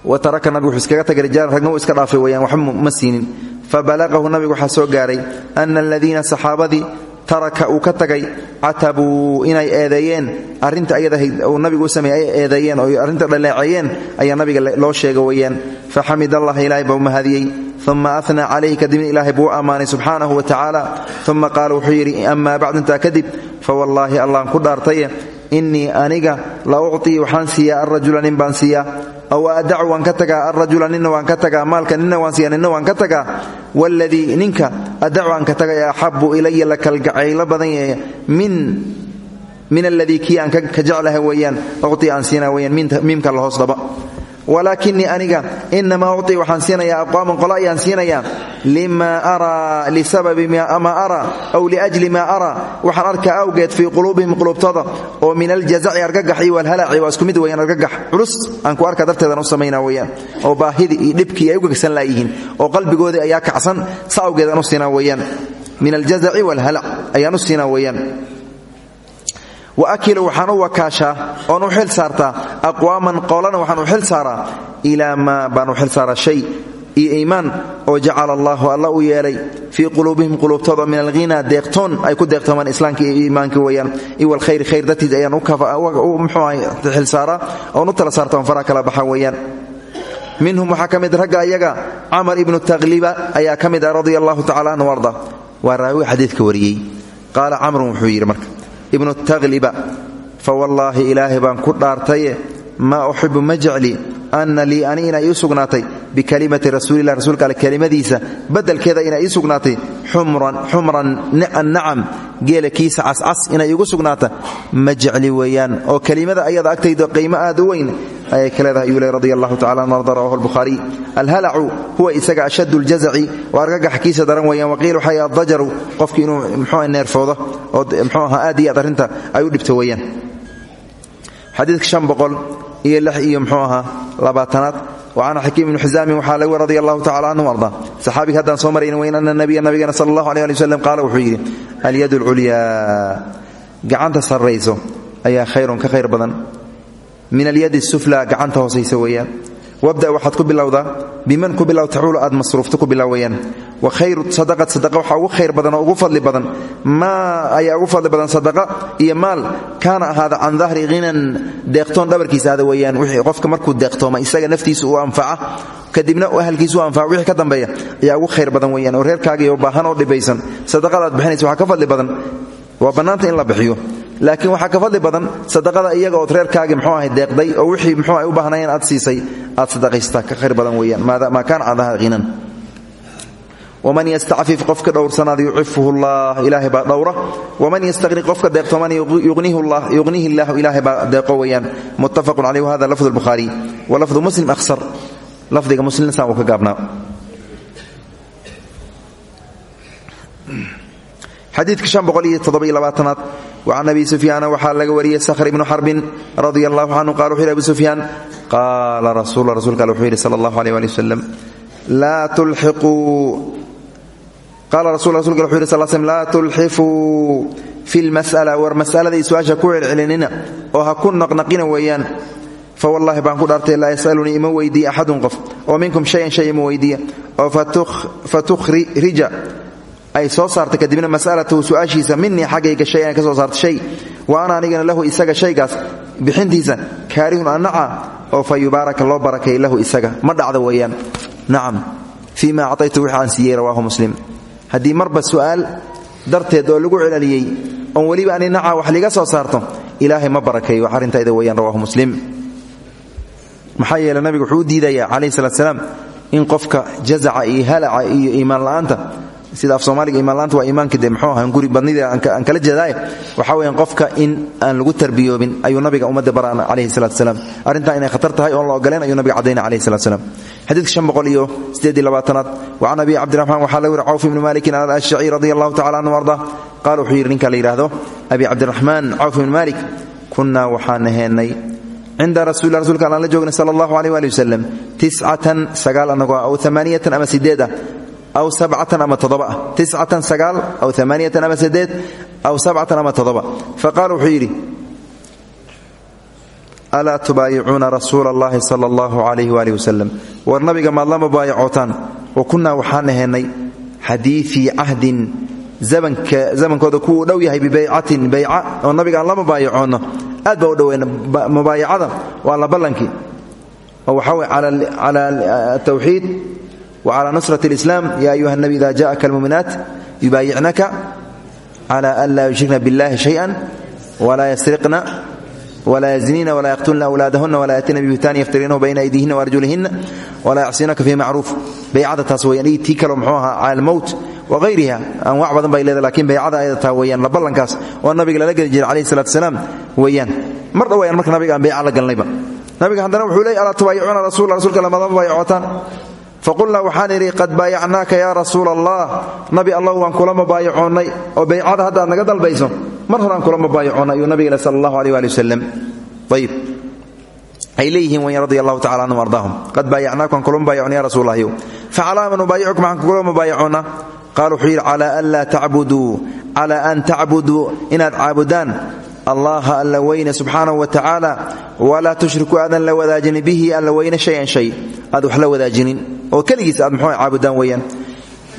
wa taraka nabigu wuxuu iskaga tagay rijaalan ragna uu iska dhaafay weyaan waxba ma siinin fabalaqahu nabigu waxaa soo gaaray ana aladiina saxaabadii taraka uu ka tagay catabuu inay eedeeyeen arrinta ayadahayd uu nabigu u sameeyey ay eedeeyeen oo arrinta dhaleeceeyeen ayaa nabiga loo sheega weeyaan. Faxamid allah ilaahay baa u mahadiyey. Uma anaa calayhi kadibna ilaahay buu ammaanay subxaanahu wa tacaala. Uma qaala wuxuu yidhi amaa bacdu intaa kadib fawallaahi allahn ku dhaartaye innii aniga la ucطii waxaan siiyaa arajula nin baan siiyaa aw adacu waan ka tagaa. Arajula nina waan ka tagaa. Maalka nina waan siiya nina waan ka tagaa. Wladii ninka adacu aan ka tagay axabu ilaya la kalgacaylo badan yahe min aladii kii aan ka jeclaha weeyaan. Uci aan siina weyaan la hoos dhaba walaakinii aniga inamaa uci waxaan siinayaa aqwaaman qolo ayaan siinayaa. Lisababi ma araa aw liajli maa araa waxaan arkaa awgeed fii quluubihim quluubtooda oo min aljazaci argagax iyo walhalaci waa isku mid weyaan argagax culus. Aan ku arka darteedan u samayna weyaan oo baahidii iyo dhibkii ay u gegsan laayihiin oo qalbigoodii ayaa kacsan sa awgeed aan waakilu waxaan u wakaashaa oon u xil saartaa aqwaaman qolana waxaan u xil saaraa ilaa maa baan u xil saaraa shay iyo oo jacala allahu alla u yeelay fii quluubihim quluubtooda min alghina deeqtoon ay ku deeqtoomaan islaamka iyo iimaanka weyaan iyo walkhayr khayr dartiis ayaan mxuu xil saaraa oon u tala saarta oon kala baxa weeyaan minhum waxaa ka ayaga camar ibnu takhliba ayaa ka mid ah radia allahu tacala anhu arda waa raawiga xadiidka wuxuu yidhi marka ibnu takhliba fawallaahi ilaahay baan ku dhaartaye maa uxibu ma jecli anna lii ani inay ii sugnaatay bikalimati rasuulilah rasuulka ale kelimadiisa baddelkeeda inay ii sugnaatay xumran nacam geela kiisa cascas inay iigu sugnaata. Ma jecli weeyaan oo kelimada ayada agtayda qiimo aad u weyn ayay ka leedahay ayuu le radi allahu tacala an arda rawahu lbukhaariy huwa isaga ashaddu ljazaci waa argagaxkiisa daran weeyaan waqiil waxay addajaru qofki inuu mxuu neerfoodo oo mxuu aad iyo aad ay u dhibto weeyaan. Xadiidka shan iyo lix iyo mxuu ahaa labaatanaad. Wacan xakiim ibni xisaamin waxaa lagu radi allahu tacala canhu arda saxaabiga haddaan soo marayn weyn ana nabiya nabigana sala allahu aleh ali waslem qaala wuxuu yidhi alyad alculyaa gacanta sarrayso ayaa khayrun ka khayr badan. Min alyadi sufla gacanta hoosaysa weeyaan. Wabda waxaad ku bilowdaa biman ku bilow tacuulu aad masruufto ku bilow wa khayru sadaqat sadaqa waxaa ugu khayr badan ugu fadli badan. Maa ayaa ugu fadli badan sadaqa iyo maal. Kaana ahaada can dahri hinan deeqtoon dhabarkiisa aada weeyaan. Wixii qofka markuu deeqtooma isaga naftiisa uu anfaca kadibna ahalkiisu anfaca wixii ka dambeeya ayaa ugu khayr badan weeyaan. Oo reerkaagiiyo baahan oo dhibaysan. Sadaqada aad bixinaysa waxaa ka fadli badan. Waa bannaanta in la bixiyo. Laakiin waxaa ka fadli badan sadaqada iyaga ood reerkaagii mxuu ahay deeqday oo wixii mxuu ay u baahnayeen aad siisay aad sadaqaystaa ka khayr badan weeyaan. Maa kaana can dahri waman yastacfif qofka dhowrsanaada yucifuhu llah ilaahay baa dhowra waman yastaqni qofka deeqtoomana yuqnihi llahu ilaahay baa deeqo weeyaan muttafaqun caleyh wahada lafdu lbukhaariy wa lafdu muslim ahsar lafdiga muslim saan uu ka gaabnaa xadiidka labaatanaad wacan abi sufyaana waxaa laga wariyey sakhr ibnu xarbin radia allahu canhu qala wuxu yhi abu sufyaan qaala rasul rasulka ale wuxuu yidhi sala allahu aleyh ali wasalam laa tulxiquu qaala rasul rasulka wuxu slm laa tulxifuu fi lmas'ala war mas'alada su'aasha ku celcelinina oo ha ku naqnaqina weeyaan. Fa wallahi baan ku dhaartay laa yasalunii ima weydiiya axadun qof oo minkum shayan shay ima weydiiya. Oo fatukhrija ay soo saarta kadibna masalatahu su'aashiisa minii xaggayga shay inay ka soo saarta shay wa ana anigana lahu isaga shaygaas bixintiisa kaarihun annaca oo fa yubaaraka loo barakay lahu isaga. Ma dhacda weeyaan. Nacam fii ma acaytu wixii aan muslim haddii marba su'aal darteed oo lagu celceliyey oon weliba ani naca wax liga soo saarto ilaahay ma barakeeyo wax arrintayda weeyaan rawahu muslim. Maxaa yeele nabigu wuxuu u diidayaa calayhi salaat salaam in qofka jazaca iyo halaca iyo iimaan la'aanta sida af soomaaliga imaanlaanta waa iimaanka de mxuu aha guri badnida aan kala jeedaaye? Waxaa weeyaan qofka in aan lagu tarbiyoobin ayuu nabiga ummadda baraan calayhi salatu wasalaam. Arrintaa inay khatar tahay oon la ogoleen ayuu nabiga caddaynay calayhi salatu wasalaam. Xadiidka shan boqol iyo siddeed iyo labaatanaad wa can abi cabdiraxmaan waxaa laga wiri cawf ibni malikin al ashjaci radi allahu tacala anhu arda. Qaala wuxuu yidhi ninka la yidhaahdo abi cabdiraxmaan cawf ibni malik kunnaa waxaan aheennay cinda rasuuli rsulka allaan la joognay sala allahu aleyh waali wasalam tiscatan sagaal annagoo aw amaaniyatan ama sideed ah aw sabcatan ama toddoba ah tiscatan sagaal aw amaaniyatan ama sideed aw sabcatan ama toddoba faqaala wuxuu yidhi alaa tubaayicuuna rasuula allahi sala allahu calayh waali wasalam war nabiga maad la mubaayacootaan wa kunnaa waxaan aheennay xadiifii cahdin zamankooda kuwuu dhow yahay bibaycatin bayca oo nabiga aan la mubaayacoonno aad baa u dhoweyna mubaayacada wa cala nusrat اlislaam ya ayuha nabi ida jaءaka almuuminaat yubaayicnaka cala an laa yushrikna biاllahi shayئa walaa yasriqna wla yzniina wla yaqtulna awlaadahuna wla yatina bibihtaan yaftariinahu bayna aydiihina waarjulihina wla yacsinaka fii macruuf baycada taas weyaan tii kalo mxuu ahaa cala almowt wahayriha anwac badan bay leeda lakiin baycada ayada taa weyaan la ballankaas oo nabiga lala geli jiray calayhi salatu wasalaam weeyaan mar dhow wayaan marka nabiga aan bayca la galnayba nabiga haddana wuxuu leey alaa tubaayicuuna rasul rasulka lamadama baayacootaan faqulnaa waxaan idhi qad baayacnaaka yaa rasuula allah nabi allah waan kula mubaayacoonnay. Oo baycada hadda aad naga dalbayso mar hore aan kula mubaayacoonnay ayuu nabiga le sal allahu aleh waali wasalam ayib ay leeyihiin allahu tacala anhum ardaahum. Qad baayacnaaka waan kula ya rasuul allahyow facalaa ma nubaayicukum maxaan kula mubaayacoonnaa. Qaal wuxuu yidhi cala an laa tacbuduu cala an tacbuduu inaad caabudaan allaha alla weyne subxaanahu wa tacaala walaa tushriku aadan la wadaajinin bihi alla weyne shayan shay. Aad wax oo keligiis aad muxuu caabudaan weeyaan.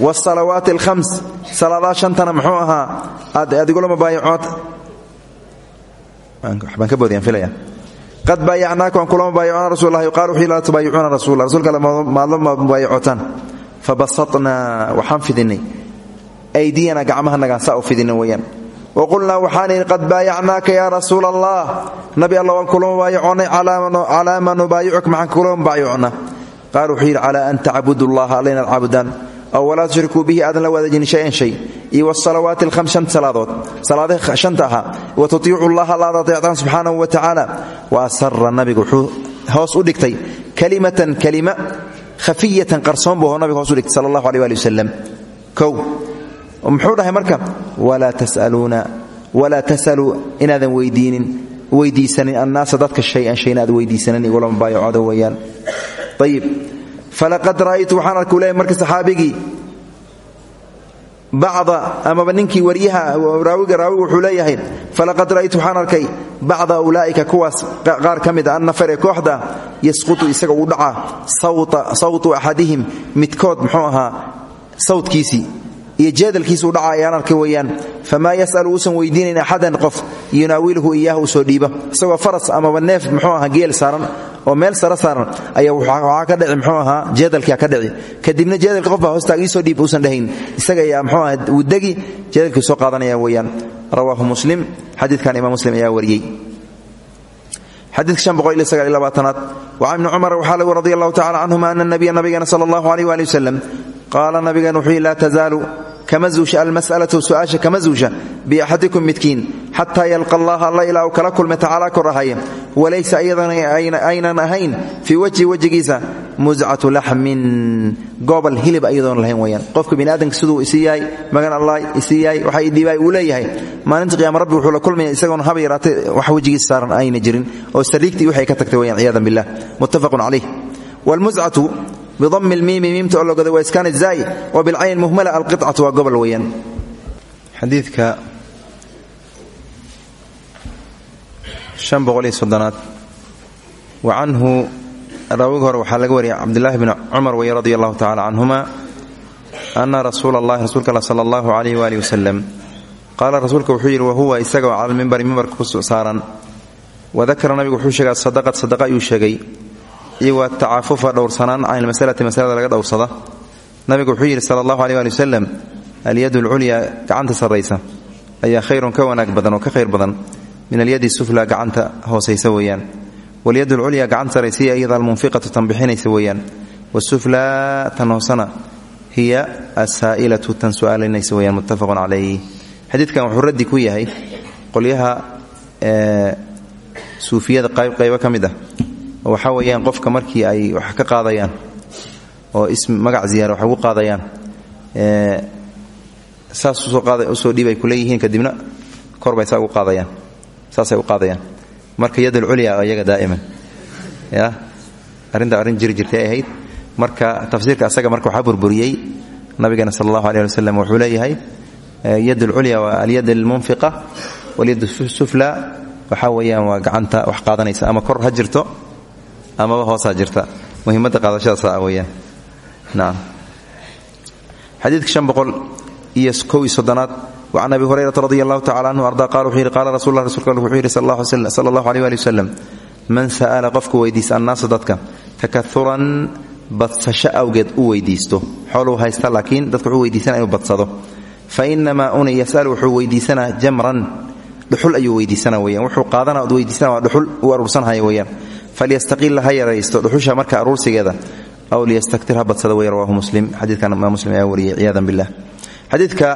Wsalawaati alhams salaadaa shantana muxuu ahaa aad adigula mubaayacood waxbaan ka boodayaan filaya qad baayacnaaka waan kula mubaayacona rasul allahi qaal wuxuu laa tubaayicuuna rasuula rasuulka maadla mubaayacootaan fabasatnaa waxaan fidinay. Aydiyana gacmahanagaan saa u fidina weeyaan. Waqulnaa waxaan idhi qad baayacnaaka yaa rasuula allah nabi alla waan kula mubaayacoonnay calaa ma nubaayicuka maxaan kula qaal wuxuu yidhi cala an tacbudu llaha alla inaad caabudaan aw walaa bihi aadan la wadaajinin shayan shay. Iyo wsalawaati alhams shan salaadood. Salaadaha shanta ahaa. Wa tutiicu llaha alla ad adeectaan subxaanahu wa tacaala. Wa asara nabigu hoos u dhigtay kalimatan kalima khafiyatan qarsoon buu nabiga hoos u dhigtay sala allahu aleh waali wasalam kow dhahay marka walaa tasaluuna walaa tasaluu inaadan weydiinin weydiisanin annaasa dadka shay-an shayna aad weydiisanin igula mubaayacooda weeyaan. ayib falaqad ra'aytu waxaan arkuu leeyahy marka saxaabigii bacda amaba ninkii waryaha raawiga raawiga wuxuu leeyahay falaqad ra'aytu waxaan arkay bacda ulaa'ika kuwaas qaar ka mid a annafar ee kooxda yasqutu isaga uu dhacaa sawtu axadihim midkood muxuu ahaa sawtkiisii iyo jeedalkiisuu dhaca ayaan arkay weeyaan. Famaa yas'alu uusan weydiinayn axadan qof yunaawiluhu iyaaha u soo dhiiba. Isagoo faras amaba neef muxuu ahaa geel saaran oo meel sara saaran ayaa waxaa ka dhici muxuu ahaa jeedalkia ka dhici. Kadibna jeedalka qof baa iisoo dhiib uusan dhahayn. Isaga ayaa muxuu aha wudegi jeedalkii soo qaadanaya weeyaan. Rawaahu muslim xadiidkan imaam muslim ayaa wariyey. Xadiidka labaatanaad. Wacan ibni cumar waxaa lagu radi allahu tacala canhuma ana nabiya nabigeena sala allahu aleyh waali wasalam qaala nabigeena wuxuu yihi laa kama zuusha almas'alatu su'aasha kama zuusha biaxadikum midkiin xataa yalqa allaha alla ilaa uu kala kulmay tacaala korahaya walaysa aynan ahayn fii wajhi wejigiisa muscatu laxmin gobol hilib ayadoon lahayn weyaan qofka biniaadamka siduu isi yahay magan allah isi yahay waxa idhiibaay uu leeyahay maalinta qiyama rabbi wuxuu la kulmaya isagoon haba yaraatay wax wejigiisa saaran ayna jirin oo sariigtii waxay ka tagtay weyaan bidami lmiimi miimta oo logoda waa iskaan zaai wa bilcayn muhmala alqicatu waa gobol weeyaan xadiidka an boqoliyo soddonaad wa canhu raawiga hore waxaa laga wariyay cabdilaahi bni cumar wey radi allahu tacala canhuma ana rasuula allahi rasuulka alla sala allahu calayh waali wasalam qaala rasuulka wuxuu yidhi wahuwa isagoo cala lmimbari mimbarka ku saaran wadakara iyo waa tacafufa dhowrsanaan can ilmasalati masalada laga dhowrsada. Nabigu wuxuu yidhi sala allahu aleh ali wasalam alyadu alculyaa gacanta sarraysa ayaa khayrun ka wanaag badan oo ka khayr badan. Min alyadi sufla gacanta hoosaysa weeyaan. Walyad alculyaa gacanta sarraysiya iyada almunfiqatu tan bixinaysa weeyaan wasuflaa tan hoosana hiya asaa'ilatu tan su'aalinaysa weyaan muttafaqun calayh xadiidkan wuxuu raddi ku yahay qolyaha suufiyada qaybo ka mid ah oo waxaa weeyaan qofka markii ay wax ka qaadayaan oo magac ziyaara wax ugu qaadayaan saas u soo dhiibay kuleeyihiin kadibna korbay saasay u qaadayaan. Marka yad alculya iyaga daa'iman arrinta arrin jiri jirtay ay marka tafsiirka asaga marka waxaa burburiyey nabigeena sal allahu aleh wuxuu leeyahay yad alculya waa alyad almunfiqa walyad sufla waxaa weeyaan waa gacanta wax qaadanaysa ama kor ha jirto amaba hoosaa jirta. Muhimadda qaadashadaasa weyaan xadiidka shan boqol iyo kow iyo soddonaad wacan abi hurayrata radi allahu tacala anhu arda qala wuxuu yidhi qaala rasullah rasulka wuxuu yidhi sala allahu aleh ali wasalam man sa'ala qofka weydiista annaasa dadka takauran badsasho awgeed u weydiisto. Xooluu haysta laakiin dadka wuxuu weydiisana inuu badsado. Fa inamaa una yasalu wuxuu weydiisanaa jamran. Dhuxul ayuu weydiisana weyaan wuxuu qaadana od weydiisana waa dhuxul uu aruursanhaya weyaan falyastaqila ha yaraysto dhuxusha marka aruursigeeda aw liyastaktir ha badsada wey rawahu muslim xadiidkan imaam muslim ayaa wariyay ciyadan billah xadiidka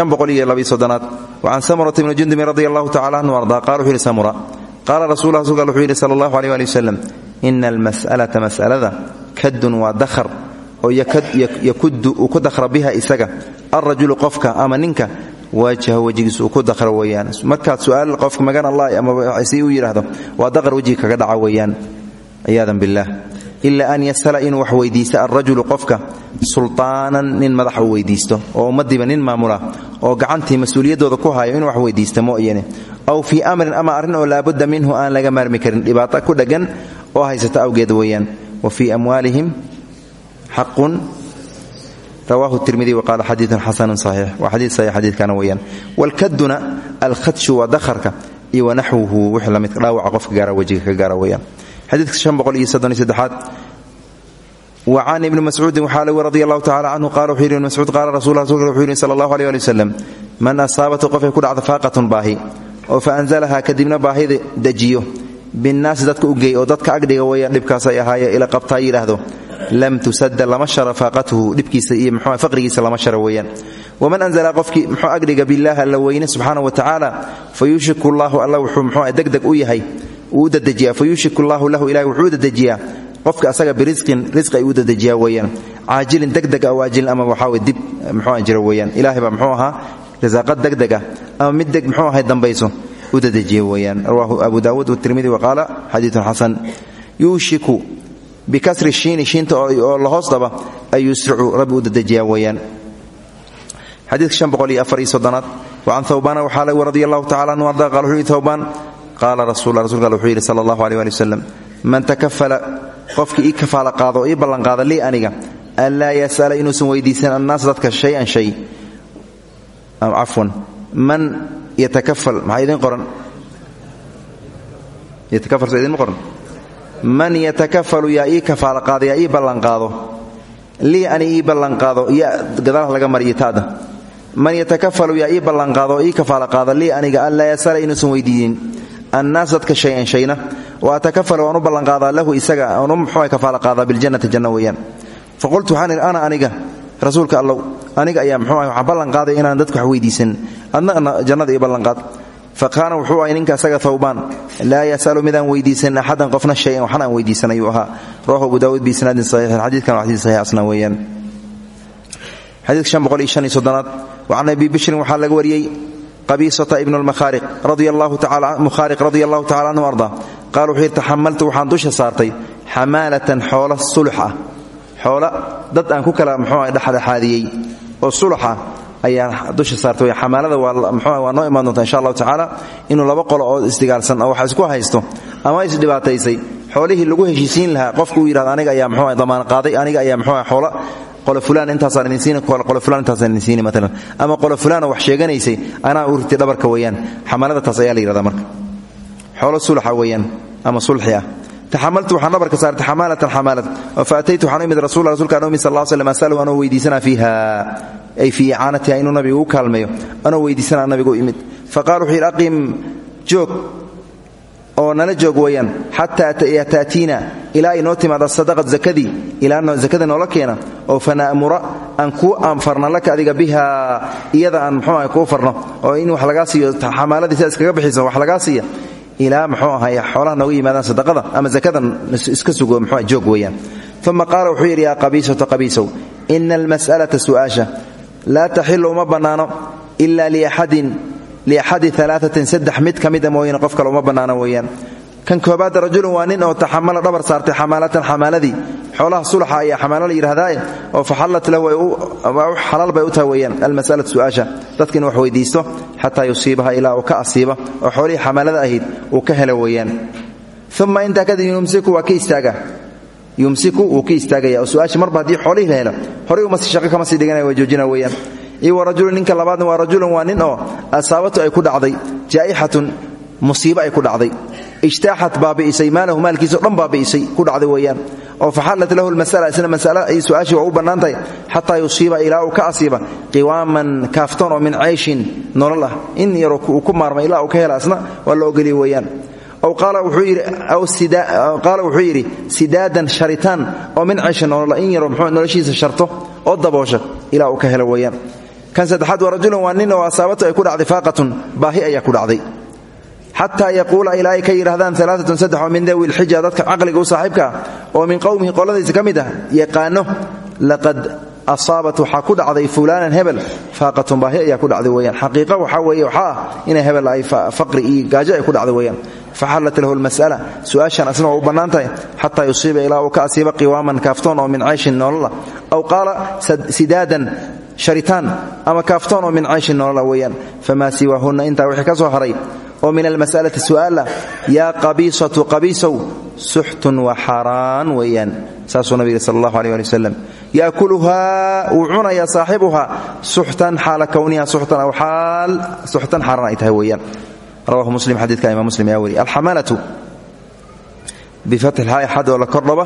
an boqol iyo labiy soddonaad wacan samurata bni jundubin radi allahu tacala anhu arda qala wuxuu yidhi samura qaala rasul rasulka wuxuu yidhi sala allahu aleh ali wasalam ina mas'alada kadun waa dakhar oo yakuddu uu ku dakhra biha isaga alrajulu qofka ama ninka waajaha wejigiisa uu ku dakhra weeyaan. Markaad su'aal qofka magan allah ama si u yidhaahdo waa daqar wejiga kaga dhaca weeyaan. Ciyaadan billaah ila an yasala inuu wax weydiista alrajulu qofka sultaanan nin madax uu weydiisto oo ummadiiba nin maamula oo gacantii mas'uuliyaddooda ku hayo inuu wax weydiista mooyane aw fii amrin ama arrin oo laabudda minhu aan laga maarmi karin dhibaato ku dheggan oo haysata awgeed weeyaan. Wa fii amwaalihim xaqun rawahu tirmidi waqaala xadiiun xasanun saxiix. Waa xadii saxiix xadiidkana weeyaan. Walkaduna alkhadshu waa dakharka iyo wanaxwuhu wix la mid dhaawaca qofka gaara wejiga ka gaara weeyaan. Xadiidka shan boqol iyo soddon iyo saddexaad. Wa can ibni mascuudin waxaa lagu radi allahu tacala canhu qala wuxuu yidhi ibn mascuud qaala rasul rasulka wuxuu yidhi sala allahu aleh ali wasalam man asaabatu qofay ku dhacda faaqatun baahi oo fa anzalahaa kadibna baahida lam tusada lama shara faaqatuhu dhibkiisa iyo mxu faqrigiisa lama shara weeyaan waman anzala qofkii muxuu agdhiga billaah alla weyne subxaana wa tacaala fa yuushiku llahu alla wuxuu mxuu degdeg u yahay uu dadejiyaa fa yuushiku llahu lahu ilahi wuxuu dadejiyaa qofka asaga birisqin risqi ayuu dadejiyaa weeyaan caajilin degdeg aw aajilin ama waxaawe dib muxuu jira weeyaan ilahay baa muxuu ahaa risaaqad degdega ama mid muxuu ahay dambayso u dadejiya weeyaan rawaahu abu daawuud watirmidi waqaala xadiidun xasan yuushiku bikasri shiini shiinta oo lahoos dhaba ay yusricu rabbi u dadejiyaa weeyaan. Xadiidka soddonaad. Wacan thawbaana waxaa lagu radi allahu tacala anhu arda qala wuxuu yidhi thawbaan qaala rasul rasulka alle wuxuu yidhi sala allahu aleh ali wasalam man takafala qofkii ii kafaala qaado oo ii ballanqaada lii aniga an laa yas'ala inuusan weydiisan annaas dadka shay-an shay. Cafwan. Man yatakafal maxaa qoran man yatakafalu yaa ii kafaala qaado yaa ii ballanqaado lii ani ii ballanqaado ya gadaalaha laga mariyo taada. Man yatakafalu yaa ii ballanqaado oo ii kafaala qaado lii aniga an laa yasala inuusan weydiinin. Annaas dadka shayan shayna. Wa atakafal waan u ballanqaadaa lahu isaga aanu muxuu kafaala qaadaa biljannati janna weeyaan. Faqultu waxaan ana aniga rasuulka allow aniga ayaa muxuu ah waxaan ballanqaaday inaan dadka wax weydiisan adna jannada ii ballanqaad fa kaana wuxuu ahay ninka asaga thawbaan laa yasalu midaan weydiisan axadan qofna shayan waxna aan weydiisan ayuu ahaa rawahu abu daawuud biisnaadin saxiixin xadiidkan waa xadiid saxiix asna weeyaan xadiidka shan boqol iyo shan iyo soddonaad wacan abi bishrin waxaa laga wariyey qabiisata ibnu lmukhaariq radia allahu tacala anhu arda qaal wuxuu yidhi waxaan dusha saartay xamaalatan xoolo sulux ah dad aan ku kala muxuu dhexdhexaadiyey oo sulux ah ayaan dusha saartay. Xamaalada waa noo imaan doonta insha allahu tacaala inuu laba qolo oo isdigaalsan oo isku haysto ama isdhibaataysay. Xoolihii lagu heshiisiin lahaa qofku uu yidhahdo aniga ayaa muxuu damaan qaaday aniga ayaa muxuu xoola qolo fulaan intaasaan idin siin qolo fulaan intaasaan idin siini maalan ama qolo fulaanoo wax sheeganaysay anaa u dhabarka weeyaan. Xamaalada taas ayaa la yidhahdaa marka. Xoolo sulaxa ama sulxi ah taxamaltu waxaan dhabarka saartay xamaalatan xamaalad. Oo fa ataytu waxaan u imid rasul rasulka anuu imid sal ll slam asaluhu anoo weydiisanaa fiiha. Ay fii icaanatiha inuu nabigu u kaalmeeyo anoo weydiisanaa nabigu u imid. Fa qaal wuxuu yidhi aqim joog. Oo nala joog weeyaan. Xataa taatiina ilaa ay noo timaada sadaqad zakadii ilaa zakada noola keena. Oo fana'mura aan kuu aanfarna laka adiga biha iyada aan mxuu kuu farno. In wax lagaa siiyo xamaaladii lagaa siiya ilaa mxuu ahay xoolaha nooga yimaadaan sadaqada ama zakadan iska sugo mxuu joog weeyaan. Uma qaala wuxuu yidhi yaa qabiisata qabiisow ina almas'alata su'aasha laa taxilu uma bannaano ila liaxadin liaxadi alaatin saddex mid ka mida qof kale uma bannaano weeyaan kan koobaad rajulun waa nin oo taxamala dhabar saartay xamaalatan xamaaladii. Xoolaha sulaxa ayaa xamaalo la yidhahdaaye oo faxallat lahu xalaal bay u tahay weeyaan. Almasalatu su'aasha. Dadka wax weydiisto xataa yusiibaha ilaa uu ka asiiba oo xoolihii xamaalada ahayd uu ka helo weeyaan. Uma intaa kadib yumsiku waa ka yumsiku wuu ka istaagaya oo marba haddii xoolihii la helo horay uma shaqo kama sii dhiganaya waa joojina weeyaan. Iyo wa ninka labaadna waa rajulun waa nin oo asaabatu ay ku dhacday. Jaa'ixatun musiibo ay ku dhacday ijtaaxat baabi'isay maalahu maalkiisao dhan baabi'isay ku dhacday weeyaan. Oo faxallat lahu lmasala isna masala ay su'aashii u bannaan tahay xataa yusiiba ka asiiba qiwaaman kaaftoon oo min cayshin nolol in yaroo uu ku maarmay ilaa ka hela asna waa la ogoliya weeyaan. Qaala wuxuu yidhi sidaadan sharitaan oo min cayshin nolola. In yaroo mxuu noloshiisa sharto oo daboosha ilaa ka helo weeyaan. Kan saddexaad waa rajulun waa nin oo asaabatu ay ku dhacday faaqatun baahi ayaa ku dhacday xataa yaquula ilaa ka yidhahdaan alaaatun saddex oo min dawi lxija dadka caqliga u saaxiibka ah oo min qowmihi qoladiisa ka mid ah laqad asaabat waxaa ku dhacday fulaanan hebel faaqatun baahi ku dhacday weyaan xaqiiqa waxaa weeye waxaa ah hebel ay faqri iyo gaajo ku dhacday weyaan faxallat lahu lmas'ala su'aashan asna u bannaan tahay xataa yusiiba ka asiiba qiwaaman kaaftoon oo min cayshin nolola aw qaala sidaadan sharitaan ama kaaftoon oo min cayshin nolola weeyaan. Famaa siwaahunna intaa wixii ka soo haray oo min almas'alati su'aala yaa qabiisatu qabiisow suxtun wa xaaraan weeyaan saasuu nabiga sal allahu aleh ali wasalam yaakuluhaa wuu cunayaa saaxibuhaa suxtan xaala kowniha aw xaal suxtan xaaraan ay tahay weeyaan. Rawahu muslim xadiidka imam muslim ayaa weriye alxamalatu bifatxi lhaa xad oo la kordhaba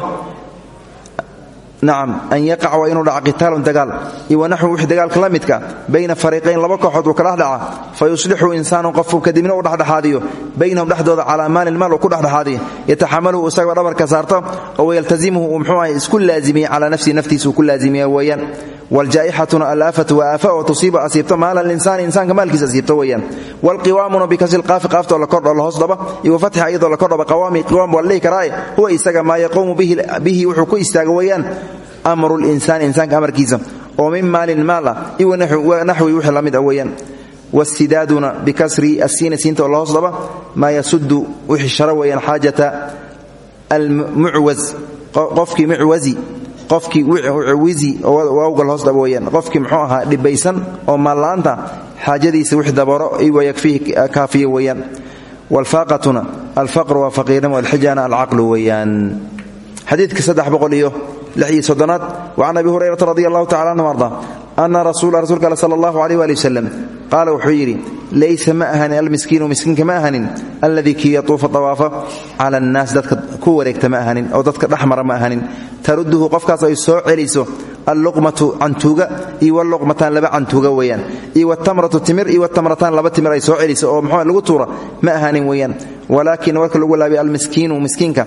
nacam an yaqac waa inuu dhaca qitaalun dagaal. Iyo wanaxwu wix dagaalka la midka. Bayna fariiqayn laba kooxood uu ka dhexdhaca fa yuslixu insaanun qofku kadibna u dhexdhexaadiyo. Baynahum dhexdooda calaa maalin maal uu ku dhexdhexaadiyo. Yataxamaluhu isagoo dhabarka saarta oo wayaltazimuhu uu mxuu ahay isku laazimiya calaa nafsihi naftiisa uu ku laazimiya weeyaan wljaa'ixatuna alaafatu waa aafa oo tusiiba asiibto maala linsaani insaanka maalkiisa asiibto weeyaan wlqiwaamuna bikasri qaafi qaaftoo la kordho la hoos iyo wafatxa iyadoo la kordhaba qawaami qiwaam waa la huwa isaga maa yaquumu bihi wuxuu ku istaaga weeyaan amru linsaani insaanka amarkiisa oo min maalin maal ah iyo naxwi wixii la mid ah wasidaaduna bikasri asiina siinta oo la hoos dhaba maa yasudu shara weeyaan xaajata almucwas qofkii mucwazi qofkii wizi waawgal hoos dhaba weyaan. Qofkii muxuu ahaa dhibaysan oo maalla'aanta xaajadiisa wix dabooro wayakfiihi kaafiya weeyaan waalfaaqatuna alfaqru waa faqiirnimo alxijana alcaqlu weeyaan xadiidka saddex boqol iyo lix iyo soddonaad wacan abi hurayrata radi anhu arda ana rasuula rasuulka ale sala allahu aleyh waali wasalam laysa ma ahanin almiskiinu miskiinka ma ahanin alladii kii yatuufa dawaafa cala annaas dadka ku wareegta ma ahanin oo dadka dhexmara ma ahanin taruduhu qofkaas ay soo celiso alluqmatu cantuuga iyo walluqmataan laba cantuuga weeyaan iyo watamratu timir iyo watamrataan laba timir ay soo celiso oo muxuu lagu tuura ma ahanin weeyaan. Walaakin warka lagu laabiy almiskiinu miskiinka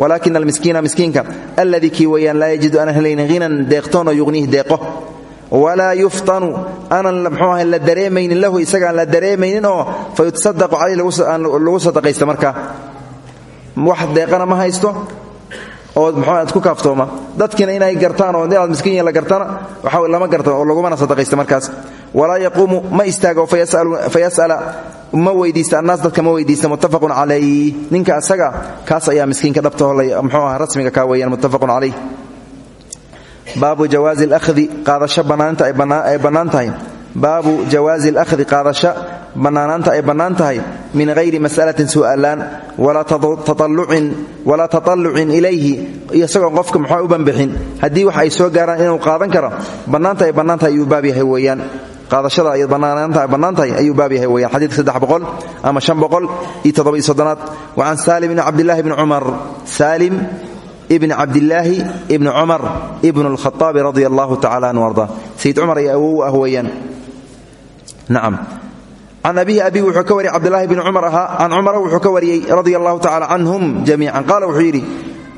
walaakin almiskiina miskiinka alladii kii weeyaan laa yajidu aanan helaynin hinan deeqtoon oo yuqniih deeqo. Walaa yuftanu aanan mxuu ahay la dareemaynin lahu isagaan la dareemaynin oo fa yutasadaqu caleyh lagu sadaqaysta markaa wax deeqana ma haysto oo mxuu aad ku kaaftooma. Dadkiina inay gartaan oo inaad miskiin la gartana waxa lama garta oo lagumana sadaqaysta markaas. Walaa yaquumu ma istaago fayas'ala ma weydiista annaas dadka ma weydiista muttafaqun calayh ninka asaga kaas ayaa miskiinka dhabtaho mxuu aha rasmiga kaa weeyaan muttafaqun calayh baabu jawaazi alahdi qaadasho bannaanta ay bannaan tahay baabu jawaazi alahdi qaadasho bannaanaanta ay bannaan tahay min hayri mas'alatin su'aalaan walaa tatallucin ilayhi. Isagoon qofka muxua u banbixin. Haddii wax ay soo gaaraan inuu qaadan karo bannaanta ay bannaan tahay ayuu baab yahay weeyaan. Qaadashada ay bannaan tahay ayuu baab yahay weyan xadiidka saddex ama shan boqol iyo toddoba iyo soddonaad. Wa can saalim bni cabdillahi bni cumar. Saalim ibn cabdilaahi ibn cumar ibn اlkhaaabi radia allahu tacala anhu arda sayid cumar ayaa awow nacam can abihi abihi wuxuu ka wariyay cabdilaahi bn cumar ahaa. Can cumara wuxuu ka wariyey radia allahu tacala canhum jamiican qaala wuxuu yidhi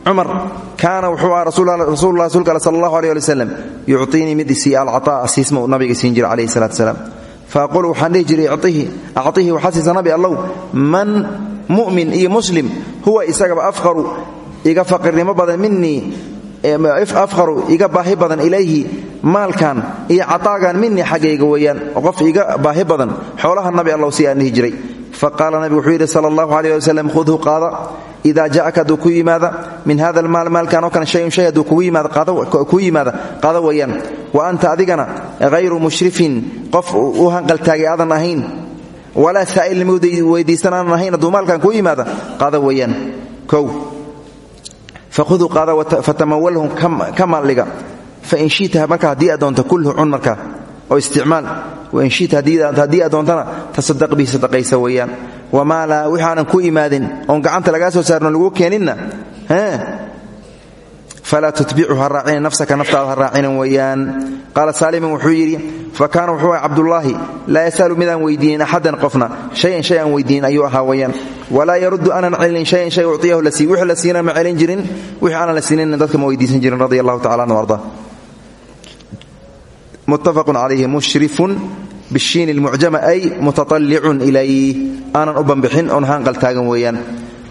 cumar kaana wuxuu aha rasuululahi rasulka ale sal allahu aleh ali waslem yucطiinii mid isiiye alcataa asiisma uu nabiga siin jira calayhi salatu salaam. Faaqul waxaan dhihi jiray acطihi waxaa siisa nabi allow. Man mu'min iyo muslim huwa isagaba afqaru iga iga baahi badan ilayhi maalkan iyo cataagan minii xaggayga weeyaan qof iga baahi badan xoolaha nabi allow si aan dhihi jiray. Faqaala nabigu wuxuu yidhi sala allahu aleh ida jaaka hadduu ku min hada almaal maalkan oo kale shayun shay hadduu kugu yimaada qaada weeyaan wa anta adigana hayru mushrifin qof u hanqaltaagay aadan ahayn walaa saa'il weydiisan aanan ahayn hadduu maalkan kuu yimaada qaada weeyaan. Kow. Fakhuduu qaada fatamawalhum ka maaldhiga fain shita marka haddii aad doonto kulhu cun marka oo isticmaal wain shita haddii aad doontana tasadaq bihi sadaqaysa weeyaan. Wamaa laa wixaanan ku imaadin oon gacanta lagaa soo saarno lagu keeninna falaa tutbicu ha raacina nafsaka naftaada ha raacinan weeyaan. Qaala saaliman wuxuu fa kaana wuxuu aha cabdullaahi laa yasalu midaan weydiinin axadan qofna shayan shay aan weydiinin ayuu ahaa weeyaan. Yaruddu aanan celinin shayan shay uciyahu la sii wixii ma celin jirin wixii aanan dadka ma weydiisan jirin radi allahu tacala muttafaqun calayhi mushrifun bishiin lmucjama ay mutaطallicun ilayh aanan u banbixin oon haanqal taagan weeyaan.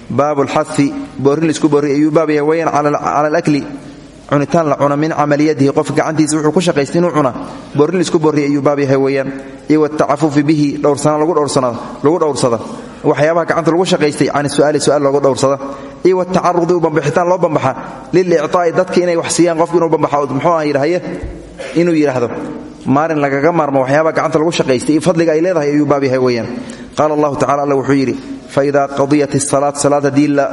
Baabu lxai boorin la isku boorriy ayuu baab yahay weyaan cala alakli cunitaan la cuna min camaliyadihi qof gacantiisa wuxuu ku shaqaystay inuu cuna. Boorin la isku boorriy ayuu baab yahay weeyaan. Iyo watacafufi bihi dhowrsana lagu dhowrsada. Waxyaabaha gacanta lagu shaqaystay can su'aali su'aal loogu dhowrsada. Iyo watacarudi u bambixitaan loo bambaxa. Lilicطaa'i dadka inay wax siiyaan qofku inuu inuu yidhaahdo maalin lagaga maarmo waxyaabaha gacanta lagu shaqaystay iyo fadliga ay leedahay ayuu baab yahay weeyaan. Qaala allahu tacala alla wuxuu yidhi faida qadiyat isalaat salaad haddii la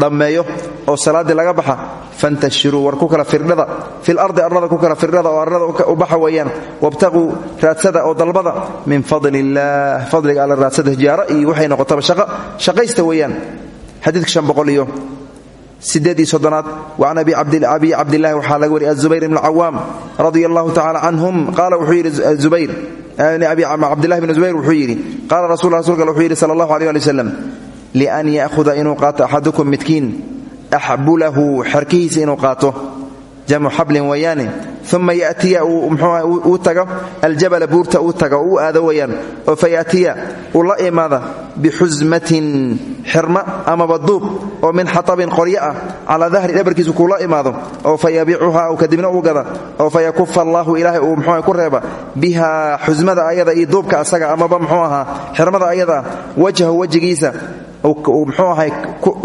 dhammeeyo oo salaaddii laga baxa fantashiruu war ku kala firdhada fil ardi arlada ku kala firdhada oo arlada u baxa weeyaan wabtaquu raadsada oo dalbada min fadli illaah fadliga alla raadsada hijaaro iyo waxay noqotaba shaqo shaqaysta weeyaan. Xadiidka shan sideedii soddonaad. Wacan abi cabdillahi waxaa laga wariy azubayr ibn cawaam radia allahu tacala canhum qaala wuxuu yidhi zubayr cabdillahi bn zubayr wuxuu yidhi qaala rasul rasulka wuxuu yidhi sala allahu aleh ali wasalam lian ya'huda inuu qaato axadukum midkiin axbulahu xerkihiisa inuu qaato jamcu xablin weeyaane uma yatiya uu tago aljabala buurta uu tago uu aado weyaan oo fayatiya uu la imaada xirma amaba duub oo min xatabin qoryo ah calaa dahri kuula imaado oo fayabiicuha u kadibna uu gada oo fayakufa allaahu ilaahay uu ku reeba biha xusmada ayada iyo duubka asaga amaba mxuu ahaa xirmada ayada wajhahu wejigiisa uu ahay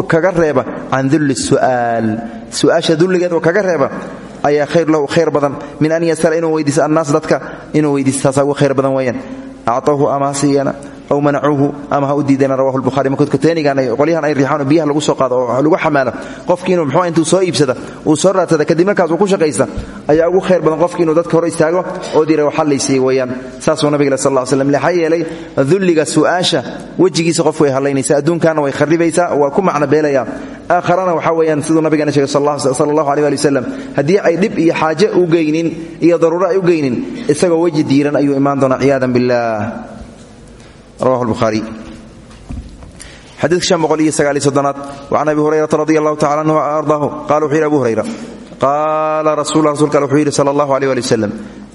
kaga reeba can dulli su'aal. Su'aasha dulligeed oo kaga reeba ayaa khayr lahu khayr badan. Min an yasala inuu weydiiso annaas dadka inuu weydiiso taasaa ugu khayr badan weeyaan. Acطawhu ama ha siiyana aw manacuuhu ama ha u diidana rawahu lbuhari makodkatenigan qolyahan ay riixaan biyaha lagu soo qaado oo lagu xamaalo. Qofki inuu intuu soo iibsada uu soo raadsada kadib markaas uu ku shaqaysta ayaa ugu khayr badan qofki inuu dadka hor istaago oo dira waxaa laysiiye weeyaan. Saasuu nabiga sal lla slam maxaa yeelay dulliga su'aasha wejigiisa qofku way hadlaynaysaa adduunkaana way kharibaysaa waa ku macno beelaya aakharana waxaa weeyaan siduu nabigeena sheegay sal allahu aleh ali ay dhib iyo xaaje u geynin iyo daruuro ay u geynin isagoo weji diiran ayuu imaan doonaa ciyaadan billah soddonaad wacan abi hurayrata radi allahu tacala anhu ardaahu qala wuxuu yidhi abu hurayra qaala rasul rasulka ale wuxuu yidhi sala allahu aleh ali wasalam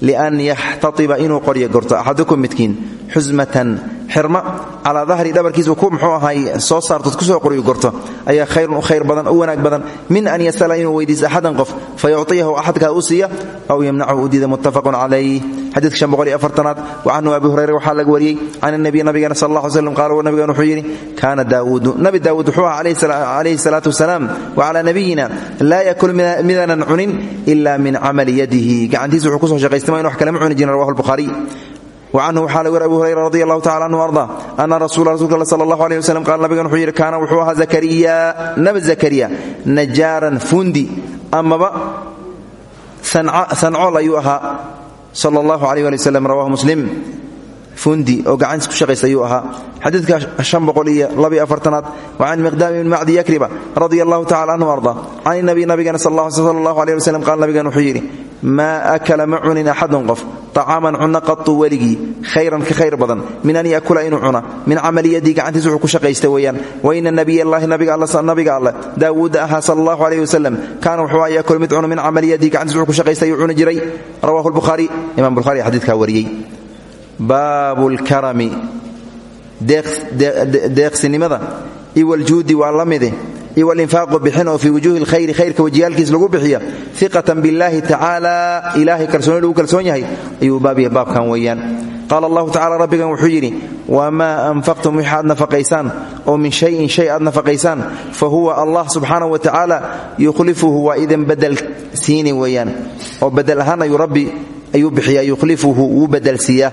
lian yaxtatiba inuu qoryo gorto axadukum midkiin xusmatan xirma calaa dahri dhabarkiisa ku muxuu ahay soo saartood ku soo qoryo gorto ayaa khayrun u khayr badan u wanaag badan min an yasala inuu weydiisto axadan qof fa yucطiyahu axadkaa u siiya aw yamnachu u diida muttafaqun calayh xadiidka afartanaad wacanhu abi hurayra waxaa laga wariyey can nabiy nabigeena sal allah ly slam qaala nabigan wuxuu yidhi kaana daawuudu. Nabi daawuud wuxuu aha calayhi salaatu wasalaam wacalaa nabiyina laa yakul midaanan cunin ila min camali yadihi. Gacantiisa wuxuu ku soo shaqaystama in wax kalema cuni jirin rawahu lbukhaariy wacanhu waxaa laga wari abu hurayra radi allahu tacala anhu arda ana rasula rasulka all sala allahu aleh wasalam qaala nabigan wuxuu yidhi kaana wuxuu ahaa zakariya nabi zakariya najaaran fundi amaba sancool ayuu ahaa sala allahu aleyh ali wasalam rawahu muslim fundi oo gacantiis ku shaqaysta ayuu ahaa. Xadiidka shan boqol iyo labiyo afartanaad wa can miqdaam ibni macdi yakriba radia allahu anhu arda. Can nabiy nabigana sal allahu aleh wasalam qaala nabigan wuxuu yidhi maa akala ma cunin axadun qof طacaaman cunno qatu weligii khayran ka khayr badan min an yakula inuu cuna min camali yadii gacantiis wuxuu ku shaqaysta weeyaan waina nabiy allahi nabiga alle daawuuda ahaa sal allahu aleyh wasalam kaana wuxuu yakul mid cuna min camali yadii gacantiis ku shaqaysta ayuu cuni jiray. Rawahu lbukhaari imam bukhari xadiidkaa wariyey baabu lkarami deeqsinimada. Iwaljuudi waa la mide. Iwalinfaaqu bixin oo fii wujuuhi lkhayri khayrka wajiyaalkiis lagu bixiya. Iqatan billahi tacaala ilaahay kalsooni lagu kalsoon yahay. Ayuu baabya baabkan weeyaan. Qaala allahu tacala rabbigan wuxuu yidhi wamaa anfaqtum wix aad nafaqaysaan oo min shayin shay aad nafaqaysaan fa huwa allah subxaanahu wa tacaala yukhlifuhu. Waa idin badel siini weeyaan. Oo badel ahaan ayuu ayuu bixiya yukhlifuhu wuu badelsiiyaa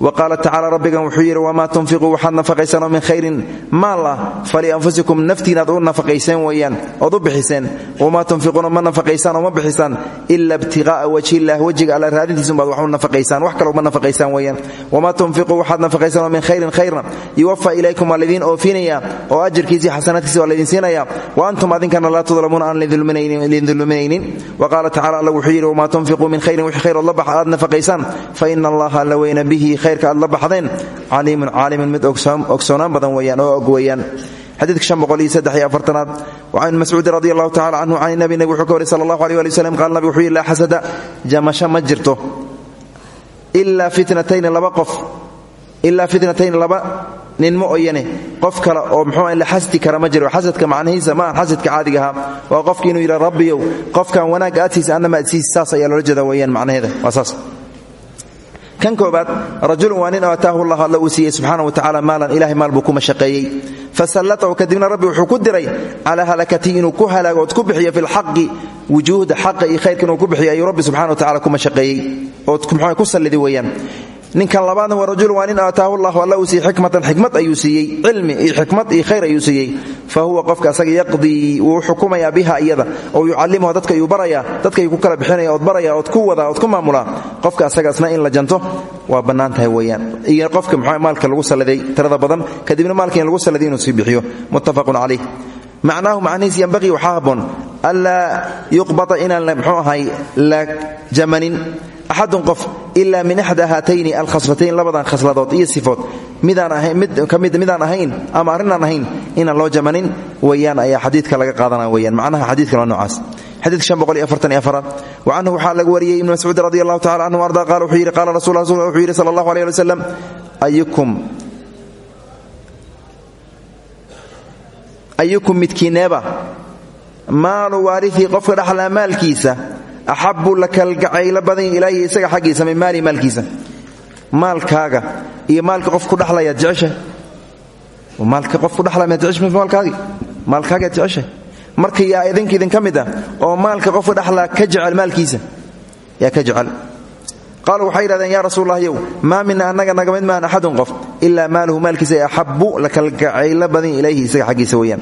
wa qaala tacala rabbigan wuxuu yidhi wamaa tunfiquu waxaad nafaqaysaan oo min khayrin? Maal ah falianfusikum naftiinaad u nafaqayseen weeyaan ood u bixiseen. Wamaa tunfiquuna ma nafaqaysaan oo ma bixisaan. Ila ibtiqaa'a wajhiillah wejiga alla raadintiisunbaad wax u nafaqaysaan wax kaloo ma nafaqaysaan weeyaan. Wamaa tunfiquu waxaad nafaqaysaan oo min khayrin khayrna yuwafa ilaykum waa laydiin oofinaya oo ajirkiisii xasanaadkiisi waa laydin siinaya. Wa antum adinkana laa tudlamuuna aan lidin dulminaynin wa qaala tacala alla wuxuu yidhi wamaa tunfiquu min khayrin wix khayrood aad khayrka aad la baxdeen. Caliimun caalimun mid ogsoonaan badan weyaan oo og weeyaan. Xadiidka afartanaad. Wacan mascuudin radi allahu tacala canhu can nabi nabig wuxuu ka wariy sala allahu aleh ali wslam qaala nabig wuxuu yidhi laa laba qof. Ilaa fitnatayni laba nin ma oyane. Qof kale oo muxuu la xasdi kara ma jiro. Xasadka macnihiisa ma aha caadiga ahaa. Waa qofki inuu yidha rabbiyow qofkan wanaagga aadsiisa annama adsiisa saas ayaa loola jeeda macnaheeda. Waa saas kan koobaad rajulun waa nin oo ataahu allah alla uu siiyey subxaana wa tacala maalan ilahay maal buu ku mashaqeeyey. Fasallatahu kadibna rabbi wuxuu ku diray calaa halakatihi inuu ku halaago ood ku bixiyo fi lxaqi wujuuhda xaqa iyo khayrka inuu ku bixiyo ayuu rabbi subxana wa tacala ku mashaqeeyey. Ood muxuu ku sallidi weeyaan ninkan labaadna waa rajul waa nin aataahu llahu alla uu siiyey xikmatan xikmad ayuu siiyey cilmi iyo xikmad iyo khayr ayuu siiyey. Fa huwa qofka asaga yaqdii wuu xukumayaa biha iyada oo yucallimuha dadka ayuu barayaa dadka ayuu ku kala bixinaya ood baraya ood ku wadaa ood ku maamulaa. Qofka asagaasna in la janto waa bannaan tahay iyo qofka muxuu maalka lagu salladay tirada badan kadibna maalka lagu salladay inuu sii bixiyo. Muttafaqun calayh. Macnaahu macnihiis yanbaqii waxaa habboon anlaa yuqbata inaan mxuu ahay axadun qof ila min axda haatayni alkhaslatayn labadan khasladood iyo sifood midaan ahayn ama arrinaan ahayn inaan loo jamanin weyaan ayaa xadiidka laga qaadana weyaan macnaha xadiidkan waa noocaas xadiidka wa canhu waxaa laga wariyey ibnu mascuud radi allahu canhu arda qaala wuxuu yidhi qaala rasul wuxuu yidhi sala allahu aleyh ali wasalam ayukum midkiineeba maalu dhaxlaa maalkiisa axabu la kalgacaylo badan ilaahi isaga xaggiisa min maali maalkiisa maalkaaga iyo maalka qof ku dhalaya jecesha maalka qof ku dhalaya maad jecesha maalkaagi maalkaagaad jecesha marka yaa idinka idinka mid ah oo maalka qofka dhaxlaa ka jecel maalkiisa yaa ka jecel qaaluu waxay yidhahdeen yaa rasuul allah yow maa mina annaga naga mid maahan axadun qof ilaa maaluhu maalkiisa axabu la kalgacaylo badan ilayhi isaga xaggiisa weeyaan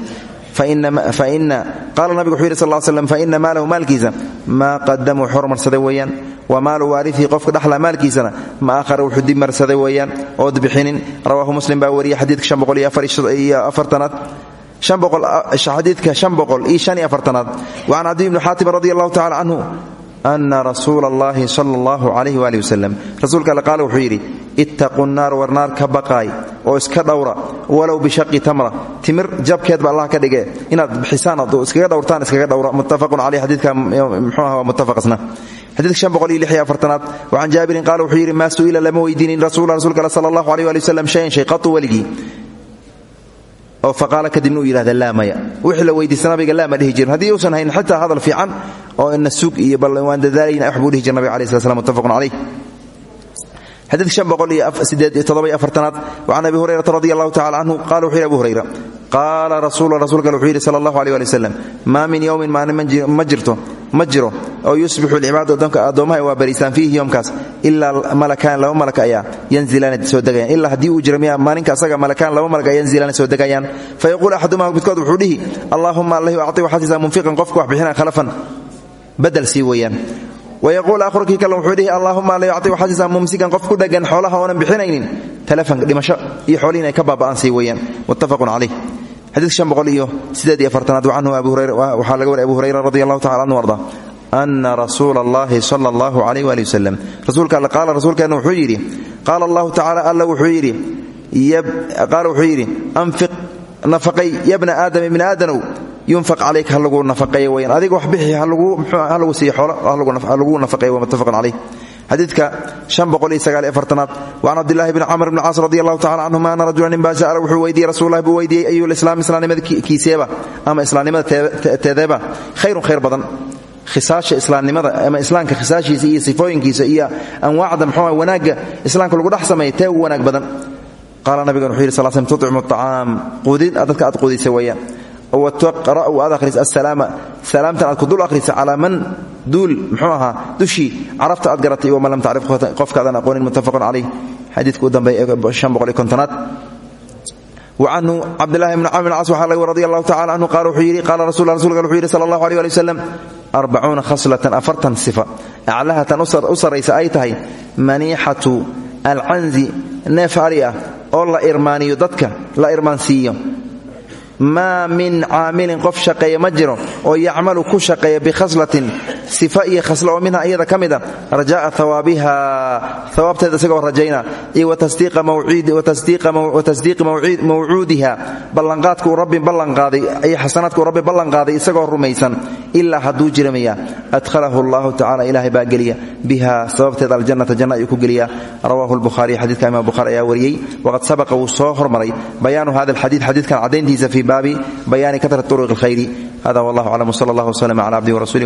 qaala nabigu wuxuu yidhi sal slam faina maalahu maalkiisa maa qadamuu xormarsaday weeyaan wa maalu waariihi qofka dhaxla maalkiisana ma ahara wuxuu dibmarsaday weeyaan ood bixinin rawaahu muslim baa wariyey xadiidka afartanaad xadiidka boqol iyo afartanaad wa can cadiy bni xaatim radi allahu tacala canhu ana rasuula allahi sala allahu calayh waali wasalam rasuulka alle qaale wuxuu yidhi ittaquu naar war naar ka baqaay oo iska dhowra walow bishaqi tamra. Timir jabkeedba allah ka dhige inaad bixisaan ood iskaga dhowrtaan iskaga dhowra muttafaqun caleyh xadiidka muxuu aha waa muttafaqasna. Xadiidka shan boqol iyo lix iyo afartanaad wa can jaabirin qaala wuxuu yidhi maa su'ila lama weydiinin rasuula rsulka alle sala allahu aleyh waali shay qatu weligii oo faqaala kadibna uu yidhahda laa maya. Wixii la weydiista nabiga laa ma dhihi jirin. Haddii uusan hayn xitaa hadal fiican oo ina sug iyo bal waan dadaalayna wax buu dhihi jira nabiga alayh slat slam muttafaqun calayh. Xadiidka shan boqol iyo sideed iyo toddoba iyo afartanaad wa can abi hurayrata radi allahu tacala canhu qala wuxuu yidhi abu hurayra qaala rasuulu rasuulka wuxuu yidhi sala allahu aleh ali wasalam maa min yowmin maalin ma jiro oo yusbixu lcibaadu addoommaha waa bariisaan fiihi yoomkaas ilaa malakaan laba malag ayaa yanzilaana soo degayaan. Ilaa haddii uu jiro miya maalinka asaga malakaan laba malag ayaa yanzilaana soo degayaan. Fa yaquul axadumaa midkood wuxuu dhihi allaahuma allahi acti waxaad siisaa munfiqan qofka wax bixina khalafan. Badal sii weeyaan. Wayaquul ahrkii kale wuxuu dhihi allahuma alla yacti waxaad siisaa mumsikan qof ku dheggan xoolaha oonan bixinaynin. Talafan dhimasho iyo xoolihin ay ka baaba'aan sii weeyaan. Muttafaqun calayh. Xadiidka shan boqol iyo sideed iyo afartanaad canhu waxaa laga wariy abu hurayra radi allahu tacala anhu arda ana rasuula allahi sala allahu calayh waali wasalam qaala rasuulkeenna wuxuu yidhi qaala allahu tacala alla wuxuu yidhi qaala wuxuu yidhi anfiq nafaqay yabna aadam ibni aadanow yunfaq calayka ha lagu nafaqeeyo weyaan adiga wax bixi ha lagu siiyo xoolo ha lagu nafaqeeyo wa muttafaqun calayh xadiidka aad waan cabdilahi bni camr bni caas radi allahu tacala canhuma ana rajula nin baa sa'ala wuxuu weydiiyey rasullahi buu weydiiyey ayu lislaam islaamnimada kiiseeba ama islaamnimada teedeeba khayrun khayr badan khisaasha islaamnimada ama islaamka khisaashiisa iyo sifooyinkiisa iyo anwaacda mxuu wanaagga islaamka lagu dhex sameeya tee wanaag badan. Qaala nabigan wuxuu yidhi sal slm tucimu acaam quudin dadka aad quudisa weeyaan. Wataqra'u aad ahrisa asalaama salaamtan aad ku dul akhrisa calaa man duul muxuu ahaa dushii carafta aad garatay waman lam tacrif qofkaadan aqoonin muttafaqun calayh. Xadiidka u dambeeya aad wacanhu cabdilahi bni camr bn cas laga radi allahu tacala canhu qaala wuxuu yidhi qaala rasul rasulka wuxuu yidhi sala allahu aleh ali wasalam arbacuuna khaslatan afartan sifa aclahatan u sarraysa ay tahay maniixatu alcanzi neef ari ah oo la irmaaniyo dadka la irmaansiiyo maa min caamilin qof shaqeeya ma jiro oo yacmalu ku shaqeeya bikhaslatin sifa iyo khaslo oo minha iyada ka mida raja'a hawaabiha hawaabteeda rajayna iyo watasdiiqi mawcuudiha ballanqaadkuu rabbi ballanqaaday iyo xasanaadkuu rabbi ballanqaaday isagoo rumaysan ilaa hadduu jiramaya adhalahu allahu tacala ilaahay baa geliya biha sababteeda aljannata janna ayuu ku geliya. Rawahu lbukhaariy xadidka imam bukhari ayaa wariyey waqad sabaqa wuu soo hormaray. Bayaanu hada alxadiid xadiidkan caddayntiisa fii baabi bayaani katrat turuq alkhayri hada wallahu aclam wsala allah wslm cala cabdihi warasuulih